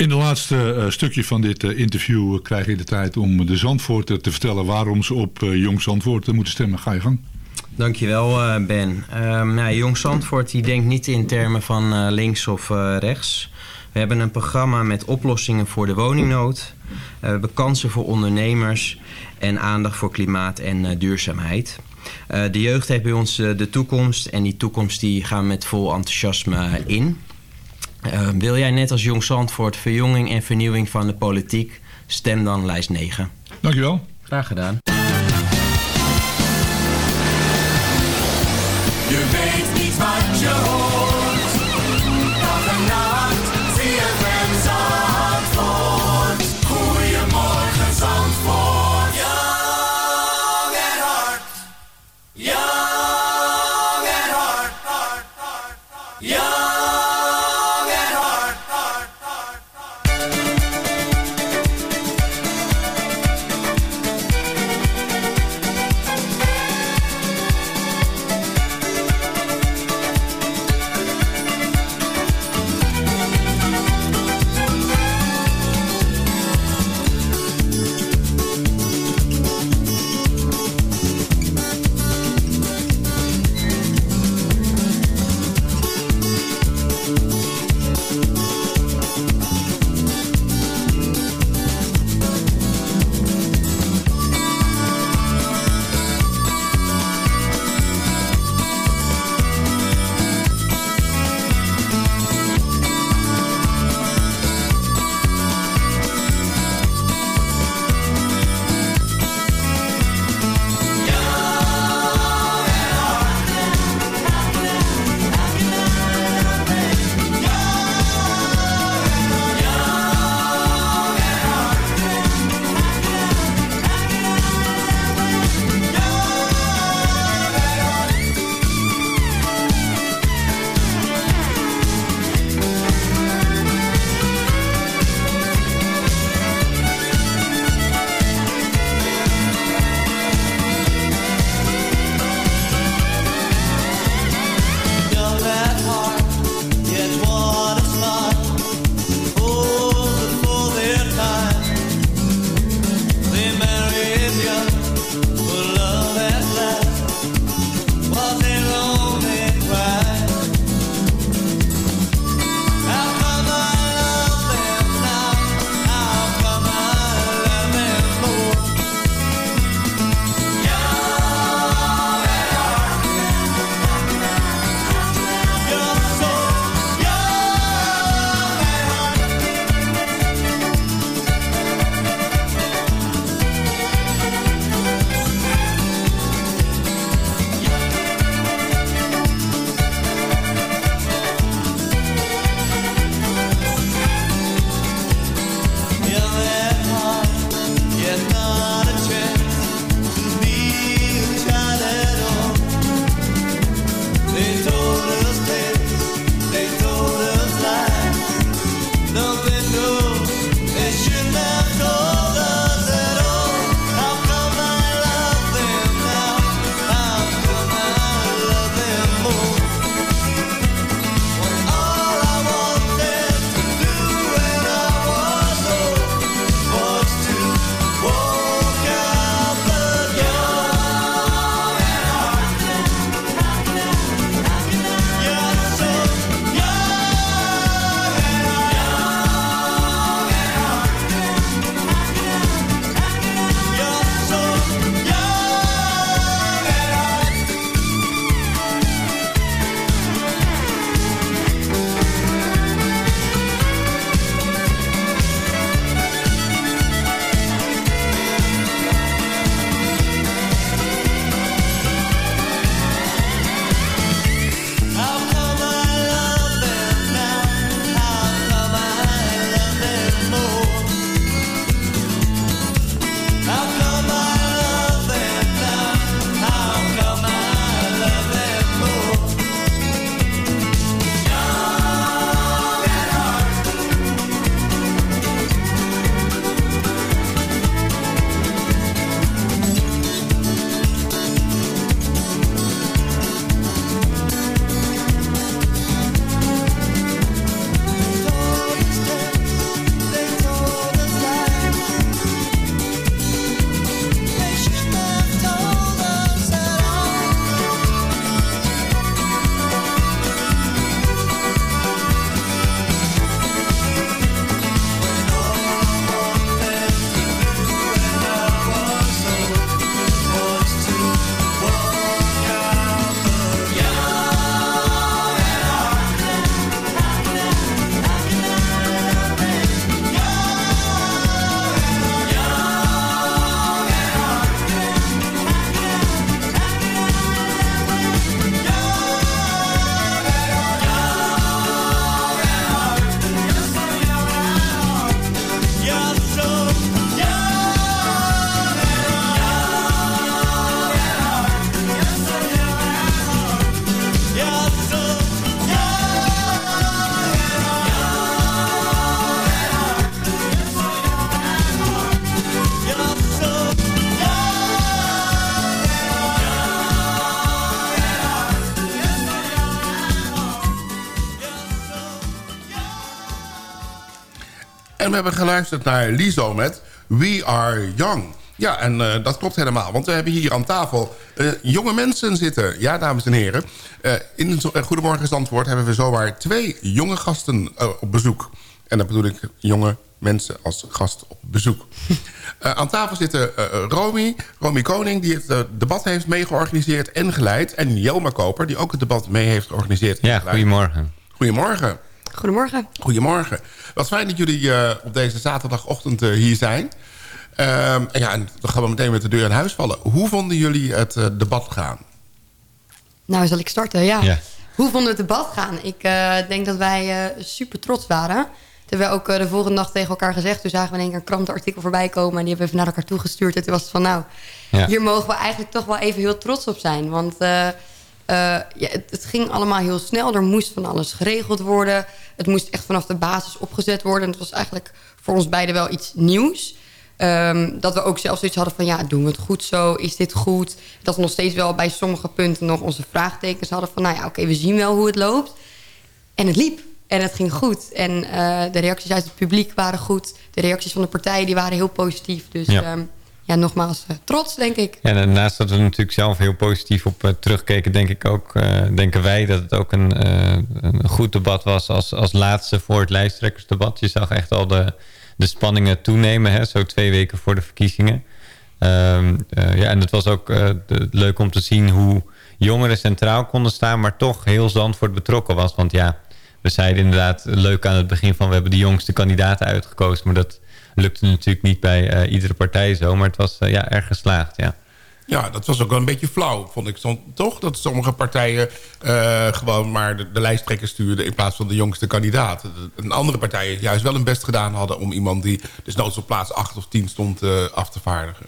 In de laatste eh, stukje van dit eh, interview eh, krijg je de tijd om de Zandvoorten te vertellen waarom ze op Jong Zandvoort moeten stemmen. Ga je gang. Dankjewel Ben. Ehm nou, Jong Zandvoort die denkt niet in termen van links of rechts. We hebben een programma met oplossingen voor de woningnood. Eh, we hebben kansen voor ondernemers en aandacht voor klimaat en duurzaamheid. De jeugd heeft bij ons de toekomst en die toekomst die gaan we met vol enthousiasme in. Eh, wil jij net als Jong Zandvoort verjonging en vernieuwing van de politiek? Stem dan lijst 9. Dankjewel. Graag gedaan. Hebben geluisterd naar Lizo met We Are Young. Ja, en eh, dat klopt helemaal. Want we hebben hier aan tafel eh, jonge mensen zitten. Ja, dames en heren. Eh, in Goedemorgen Zandvoort hebben we zowaar twee jonge gasten op bezoek. En dat bedoel ik jonge mensen als gast op bezoek. *laughs* Aan tafel zitten Romy, Romy Koning... die het debat heeft meegeorganiseerd en geleid. En Jelma Koper, die ook het debat mee heeft georganiseerd. en Ja, geleid. goedemorgen. Goedemorgen. Goedemorgen. Goedemorgen. Wat fijn dat jullie eh, op deze zaterdagochtend eh, hier zijn. Ehm, en ja, en dan gaan we meteen met de deur in huis vallen. Hoe vonden jullie het eh, debat gaan? Nou, zal ik starten? Ja. Ja. Hoe vonden we het debat gaan? Ik eh, denk dat wij eh, super trots waren. Toen hebben we ook de volgende dag tegen elkaar gezegd. Toen zagen we in één keer een krantenartikel voorbij komen. En die hebben we even naar elkaar toegestuurd. En toen was het van, nou, Ja. hier mogen we eigenlijk toch wel even heel trots op zijn. Want ja, het, het ging allemaal heel snel. Er moest van alles geregeld worden. Het moest echt vanaf de basis opgezet worden. En het was eigenlijk voor ons beiden wel iets nieuws. Ehm, dat we ook zelf zoiets hadden van... ja, doen we het goed zo? Is dit goed? Dat we nog steeds wel bij sommige punten nog onze vraagtekens hadden... van nou ja, oké, we zien wel hoe het loopt. En het liep. En het ging goed. En eh, de reacties uit het publiek waren goed. De reacties van de partijen die waren heel positief. Dus Ja. ja, ja nogmaals, eh, trots, denk ik. En naast dat we natuurlijk zelf heel positief op eh, terugkeken... Denk ik ook, eh, denken wij dat het ook een, een goed debat was... Als, als laatste voor het lijsttrekkersdebat. Je zag echt al de, de spanningen toenemen, hè, zo twee weken voor de verkiezingen. Ehm, eh, ja, en het was ook leuk om te zien hoe jongeren centraal konden staan... maar toch heel Zandvoort betrokken was. Want ja, we zeiden inderdaad leuk aan het begin van... we hebben de jongste kandidaten uitgekozen... maar dat lukte natuurlijk niet bij eh, iedere partij zo. Maar het was eh, ja, erg geslaagd, ja. Ja, dat was ook wel een beetje flauw, vond ik. Stond, toch? Dat sommige partijen eh, gewoon maar de, de lijsttrekker stuurden... in plaats van de jongste kandidaat. En andere partijen juist wel hun best gedaan hadden... om iemand die dus noods op plaats 8 of 10 stond eh, af te vaardigen.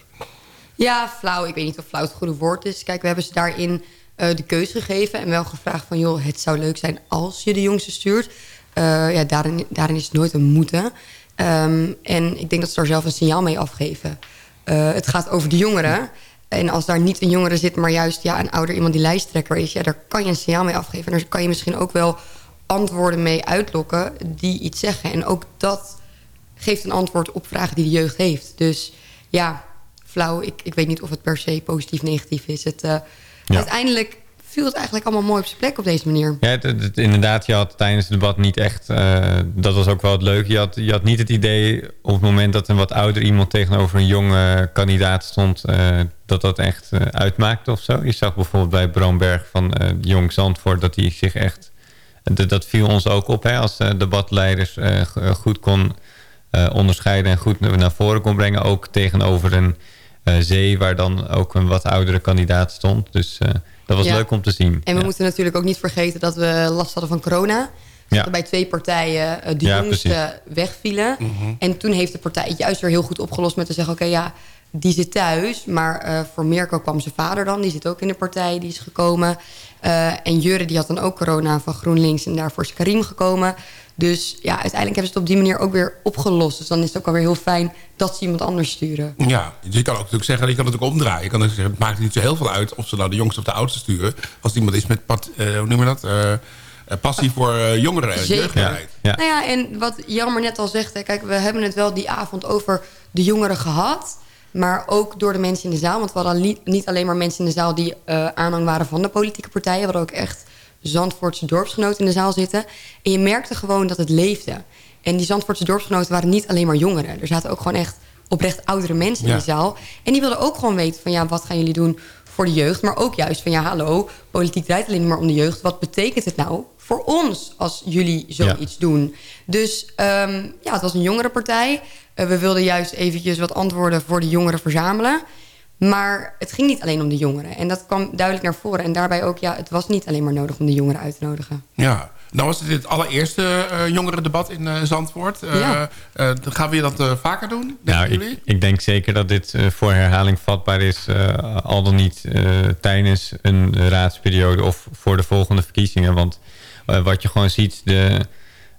Ja, flauw. Ik weet niet of flauw het goede woord is. Kijk, we hebben ze daarin eh, de keuze gegeven. En wel gevraagd van, joh, het zou leuk zijn als je de jongste stuurt. Eh, ja, daarin, daarin is het nooit een moeten. Ehm, en ik denk dat ze daar zelf een signaal mee afgeven. Eh, het gaat over de jongeren. En als daar niet een jongere zit, maar juist ja, een ouder iemand die lijsttrekker is... Ja, daar kan je een signaal mee afgeven. En daar kan je misschien ook wel antwoorden mee uitlokken die iets zeggen. En ook dat geeft een antwoord op vragen die de jeugd heeft. Dus ja, flauw. Ik, ik weet niet of het per se positief negatief is. Het, eh, Uiteindelijk viel het eigenlijk allemaal mooi op zijn plek op deze manier. Ja, het, inderdaad, je had tijdens het debat niet echt... eh, dat was ook wel het leuke. Je had, je had niet het idee op het moment dat een wat ouder iemand... tegenover een jonge kandidaat stond... eh, dat dat echt eh, uitmaakte of zo. Je zag bijvoorbeeld bij Bram Berg van Jong Zandvoort... dat hij zich echt... dat- viel ons ook op hè, als debatleiders goed kon onderscheiden... en goed naar voren kon brengen. Ook tegenover een zee waar dan ook een wat oudere kandidaat stond. Dus dat was Ja. leuk om te zien. En we Ja. moeten natuurlijk ook niet vergeten dat we last hadden van corona. Ja. Dat bij twee partijen eh, de Ja, jongsten wegvielen. En toen heeft de partij het juist weer heel goed opgelost met te zeggen... oké, ja, die zit thuis. Maar eh, voor Mirko kwam zijn vader dan. Die zit ook in de partij, die is gekomen. Eh, en Jurre die had dan ook corona van GroenLinks. En daarvoor is Karim gekomen. Dus ja, uiteindelijk hebben ze het op die manier ook weer opgelost. Dus dan is het ook alweer heel fijn dat ze iemand anders sturen. Ja, dus je kan ook natuurlijk zeggen, je kan het ook omdraaien. Je kan zeggen, het maakt niet zo heel veel uit of ze nou de jongste of de oudste sturen. Als iemand is met, pat, eh, hoe noem je dat? Eh, eh, passie voor eh, jongeren. Ja. Nou ja, en wat Jelmer net al zegt... Hè, kijk, we hebben het wel die avond over de jongeren gehad... maar ook door de mensen in de zaal. Want we hadden niet alleen maar mensen in de zaal... die eh aanhang waren van de politieke partijen. We hadden ook echt Zandvoortse dorpsgenoten in de zaal zitten. En je merkte gewoon dat het leefde. En die Zandvoortse dorpsgenoten waren niet alleen maar jongeren. Er zaten ook gewoon echt oprecht oudere mensen in de zaal. En die wilden ook gewoon weten van... ja, wat gaan jullie doen voor de jeugd? Maar ook juist van, ja, hallo, politiek draait alleen maar om de jeugd. Wat betekent het nou voor ons als jullie zoiets doen? Dus ehm, ja, het was een jongere partij. Eh, we wilden juist eventjes wat antwoorden voor de jongeren verzamelen. Maar het ging niet alleen om de jongeren. En dat kwam duidelijk naar voren. En daarbij ook, ja, het was niet alleen maar nodig om de jongeren uit te nodigen. Ja. Nou was dit het allereerste eh jongerendebat in eh, Zandvoort. Eh, Ja. gaan we dat eh, vaker doen? denken Nou, jullie? ik, ik denk zeker dat dit voor herhaling vatbaar is. eh, al dan niet eh, tijdens een raadsperiode of voor de volgende verkiezingen. Want wat je gewoon ziet, de,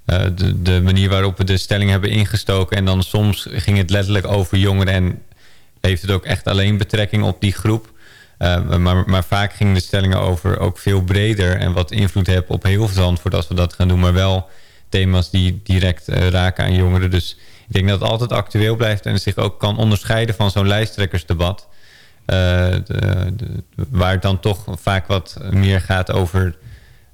eh, de, de manier waarop we de stelling hebben ingestoken... en dan soms ging het letterlijk over jongeren... en heeft het ook echt alleen betrekking op die groep... Uh, maar, maar vaak gingen de stellingen over ook veel breder... en wat invloed hebben op heel veel Zandvoort als we dat gaan doen. Maar wel thema's die direct uh, raken aan jongeren. Dus ik denk dat het altijd actueel blijft en zich ook kan onderscheiden van zo'n lijsttrekkersdebat. Eh, de, waar het dan toch vaak wat meer gaat over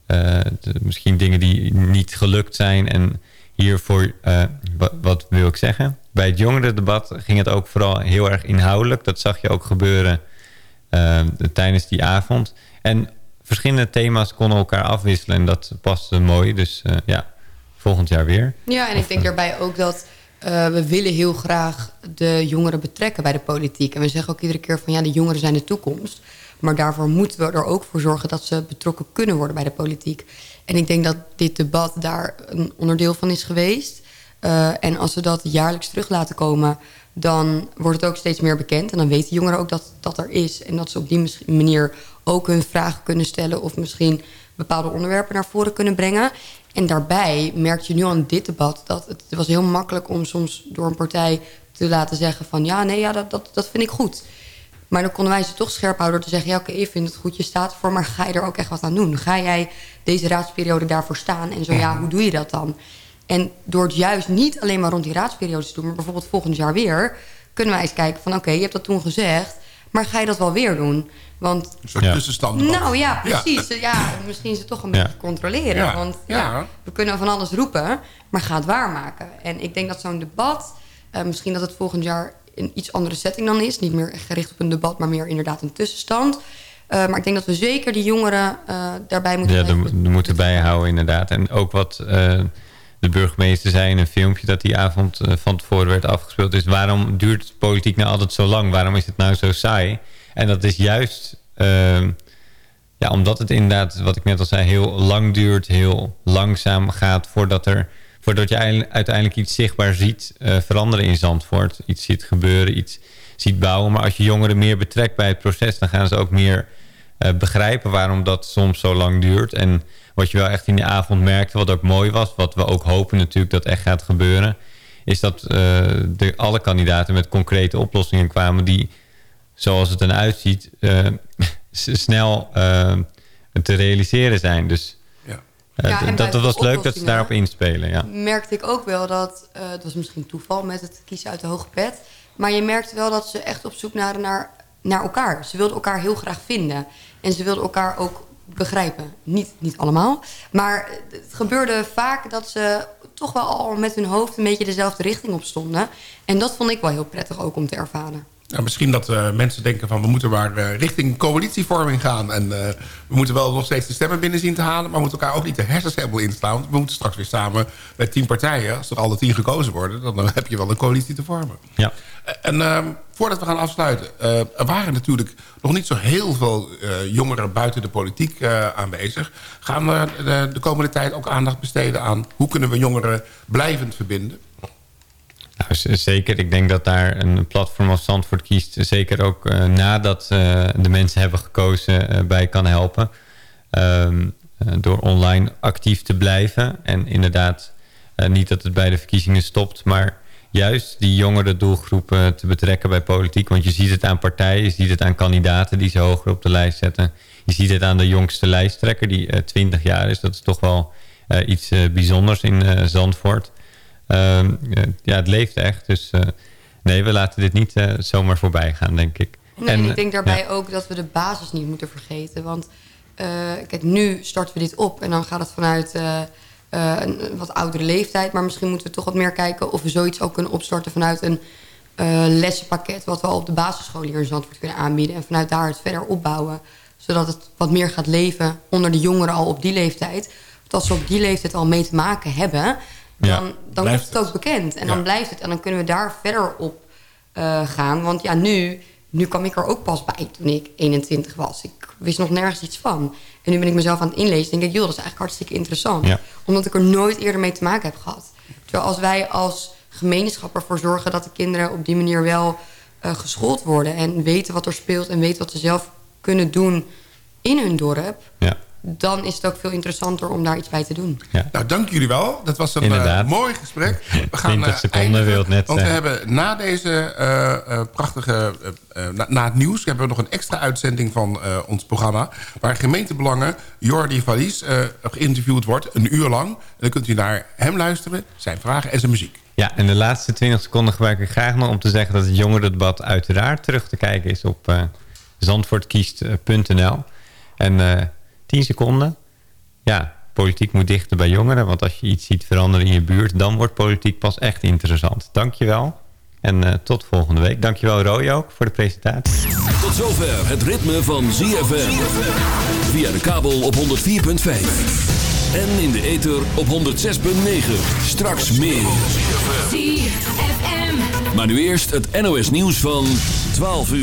eh, misschien dingen die niet gelukt zijn. En hiervoor, eh, wat, wat wil ik zeggen? Bij het jongerendebat ging het ook vooral heel erg inhoudelijk. Dat zag je ook gebeuren eh, tijdens die avond. En verschillende thema's konden elkaar afwisselen en dat paste mooi. Dus eh, ja, volgend jaar weer. Ja, en ik denk daarbij ook dat eh, we willen heel graag de jongeren betrekken bij de politiek. En we zeggen ook iedere keer van ja, de jongeren zijn de toekomst. Maar daarvoor moeten we er ook voor zorgen dat ze betrokken kunnen worden bij de politiek. En ik denk dat dit debat daar een onderdeel van is geweest. Eh, en als we dat jaarlijks terug laten komen, dan wordt het ook steeds meer bekend. En dan weten jongeren ook dat dat er is. En dat ze op die manier ook hun vragen kunnen stellen... of misschien bepaalde onderwerpen naar voren kunnen brengen. En daarbij merk je nu aan dit debat... dat het, was heel makkelijk om soms door een partij te laten zeggen van... ja, nee, ja, dat, dat, dat vind ik goed. Maar dan konden wij ze toch scherp houden door te zeggen... ja, oké, je vindt het goed, je staat ervoor... maar ga je er ook echt wat aan doen? Ga jij deze raadsperiode daarvoor staan? En zo ja, hoe doe je dat dan? En door het juist niet alleen maar rond die raadsperiodes te doen... maar bijvoorbeeld volgend jaar weer... kunnen wij eens kijken van oké, je hebt dat toen gezegd... maar ga je dat wel weer doen? Want Een soort Ja. tussenstand. nou ja, precies. Ja. misschien ze toch een Ja. beetje controleren. Ja. Want ja. Ja. we kunnen van alles roepen, maar ga het waarmaken. En ik denk dat zo'n debat, eh, misschien dat het volgend jaar een iets andere setting dan is. Niet meer gericht op een debat, maar meer inderdaad een tussenstand. Eh, maar ik denk dat we zeker die jongeren eh, daarbij moeten Ja, er, er moeten bijhouden inderdaad. En ook wat eh, de burgemeester zei in een filmpje... dat die avond eh, van tevoren werd afgespeeld... is waarom duurt politiek nou altijd zo lang? Waarom is het nou zo saai? En dat is juist... ehm, ja, omdat het inderdaad, wat ik net al zei... heel lang duurt, heel langzaam gaat... voordat, er, voordat je eindelijk- uiteindelijk iets zichtbaar ziet eh, veranderen in Zandvoort. Iets ziet gebeuren, iets ziet bouwen. Maar als je jongeren meer betrekt bij het proces... dan gaan ze ook meer eh, begrijpen waarom dat soms zo lang duurt. En wat je wel echt in de avond merkte, wat ook mooi was... wat we ook hopen natuurlijk dat echt gaat gebeuren... is dat eh, de, alle kandidaten met concrete oplossingen kwamen... die, zoals het er uitziet, eh, *laughs* s- snel eh, te realiseren zijn. Dus Ja. eh, Ja, en dat, was leuk dat ze daarop inspelen. Ja. merkte ik ook wel dat... eh, het was misschien toeval met het kiezen uit de hoge pet... maar je merkte wel dat ze echt op zoek waren naar, naar elkaar. Ze wilden elkaar heel graag vinden. En ze wilden elkaar ook begrijpen. Niet, niet allemaal. Maar het gebeurde vaak dat ze toch wel al met hun hoofd... een beetje dezelfde richting op stonden. En dat vond ik wel heel prettig ook om te ervaren. Ja, misschien dat eh, mensen denken van we moeten maar eh, richting coalitievorming gaan. En eh, we moeten wel nog steeds de stemmen binnen zien te halen. Maar we moeten elkaar ook niet de hersens helemaal inslaan. Want we moeten straks weer samen met tien partijen. Als er alle tien gekozen worden, dan, dan heb je wel een coalitie te vormen. Ja. En ehm, voordat we gaan afsluiten. er waren natuurlijk nog niet zo heel veel jongeren buiten de politiek aanwezig. Gaan we de, de komende tijd ook aandacht besteden aan... hoe kunnen we jongeren blijvend verbinden? Nou, zeker. Ik denk dat daar een platform als Zandvoort kiest... zeker ook eh, nadat eh, de mensen hebben gekozen eh, bij kan helpen. Ehm, eh, door online actief te blijven. En inderdaad, niet dat het bij de verkiezingen stopt... maar juist die jongere doelgroepen te betrekken bij politiek. Want je ziet het aan partijen, je ziet het aan kandidaten... die ze hoger op de lijst zetten. Je ziet het aan de jongste lijsttrekker, die eh 20 jaar is. Dat is toch wel iets bijzonders in Zandvoort... Ehm, eh, ja, het leeft echt. Dus eh, nee, we laten dit niet eh, zomaar voorbij gaan, denk ik. Nee, en, ik denk daarbij ja. ook dat we de basis niet moeten vergeten. Want eh, kijk, nu starten we dit op en dan gaat het vanuit een wat oudere leeftijd. Maar misschien moeten we toch wat meer kijken of we zoiets ook kunnen opstarten vanuit een eh, lessenpakket. Wat we al op de basisschool hier in Zandvoort kunnen aanbieden. En vanuit daar het verder opbouwen. Zodat het wat meer gaat leven onder de jongeren al op die leeftijd. Want als ze op die leeftijd al mee te maken hebben, dan, Ja, dan wordt het ook bekend. En Ja. dan blijft het. En dan kunnen we daar verder op eh, gaan. Want ja, nu, nu kwam ik er ook pas bij toen ik 21 was. Ik wist nog nergens iets van. En nu ben ik mezelf aan het inlezen. denk ik, joh, dat is eigenlijk hartstikke interessant. Ja. Omdat ik er nooit eerder mee te maken heb gehad. Terwijl als wij als gemeenschap ervoor zorgen... dat de kinderen op die manier wel eh, geschoold worden... en weten wat er speelt en weten wat ze zelf kunnen doen in hun dorp... Ja, dan is het ook veel interessanter om daar iets bij te doen. ja. Nou, dank jullie wel. Dat was een eh, mooi gesprek. *laughs* We 20 eh, seconden wil het net Want we hebben na deze eh, prachtige... na, na het nieuws hebben we nog een extra uitzending van eh, ons programma... waar gemeentebelangen Jordi Valies eh, geïnterviewd wordt, een uur lang. En dan kunt u naar hem luisteren, zijn vragen en zijn muziek. Ja, en de laatste 20 seconden gebruik ik graag nog om te zeggen dat het jongerendebat uiteraard terug te kijken is op eh zandvoortkiest.nl. En eh 10 seconden. Ja, politiek moet dichter bij jongeren, want als je iets ziet veranderen in je buurt, dan wordt politiek pas echt interessant. Dankjewel. En eh, tot volgende week. Dankjewel Roy ook voor de presentatie. Tot zover het ritme van ZFM. Via de kabel op 104.5. En in de ether op 106.9. Straks meer. ZFM. Maar nu eerst het NOS nieuws van 12 uur.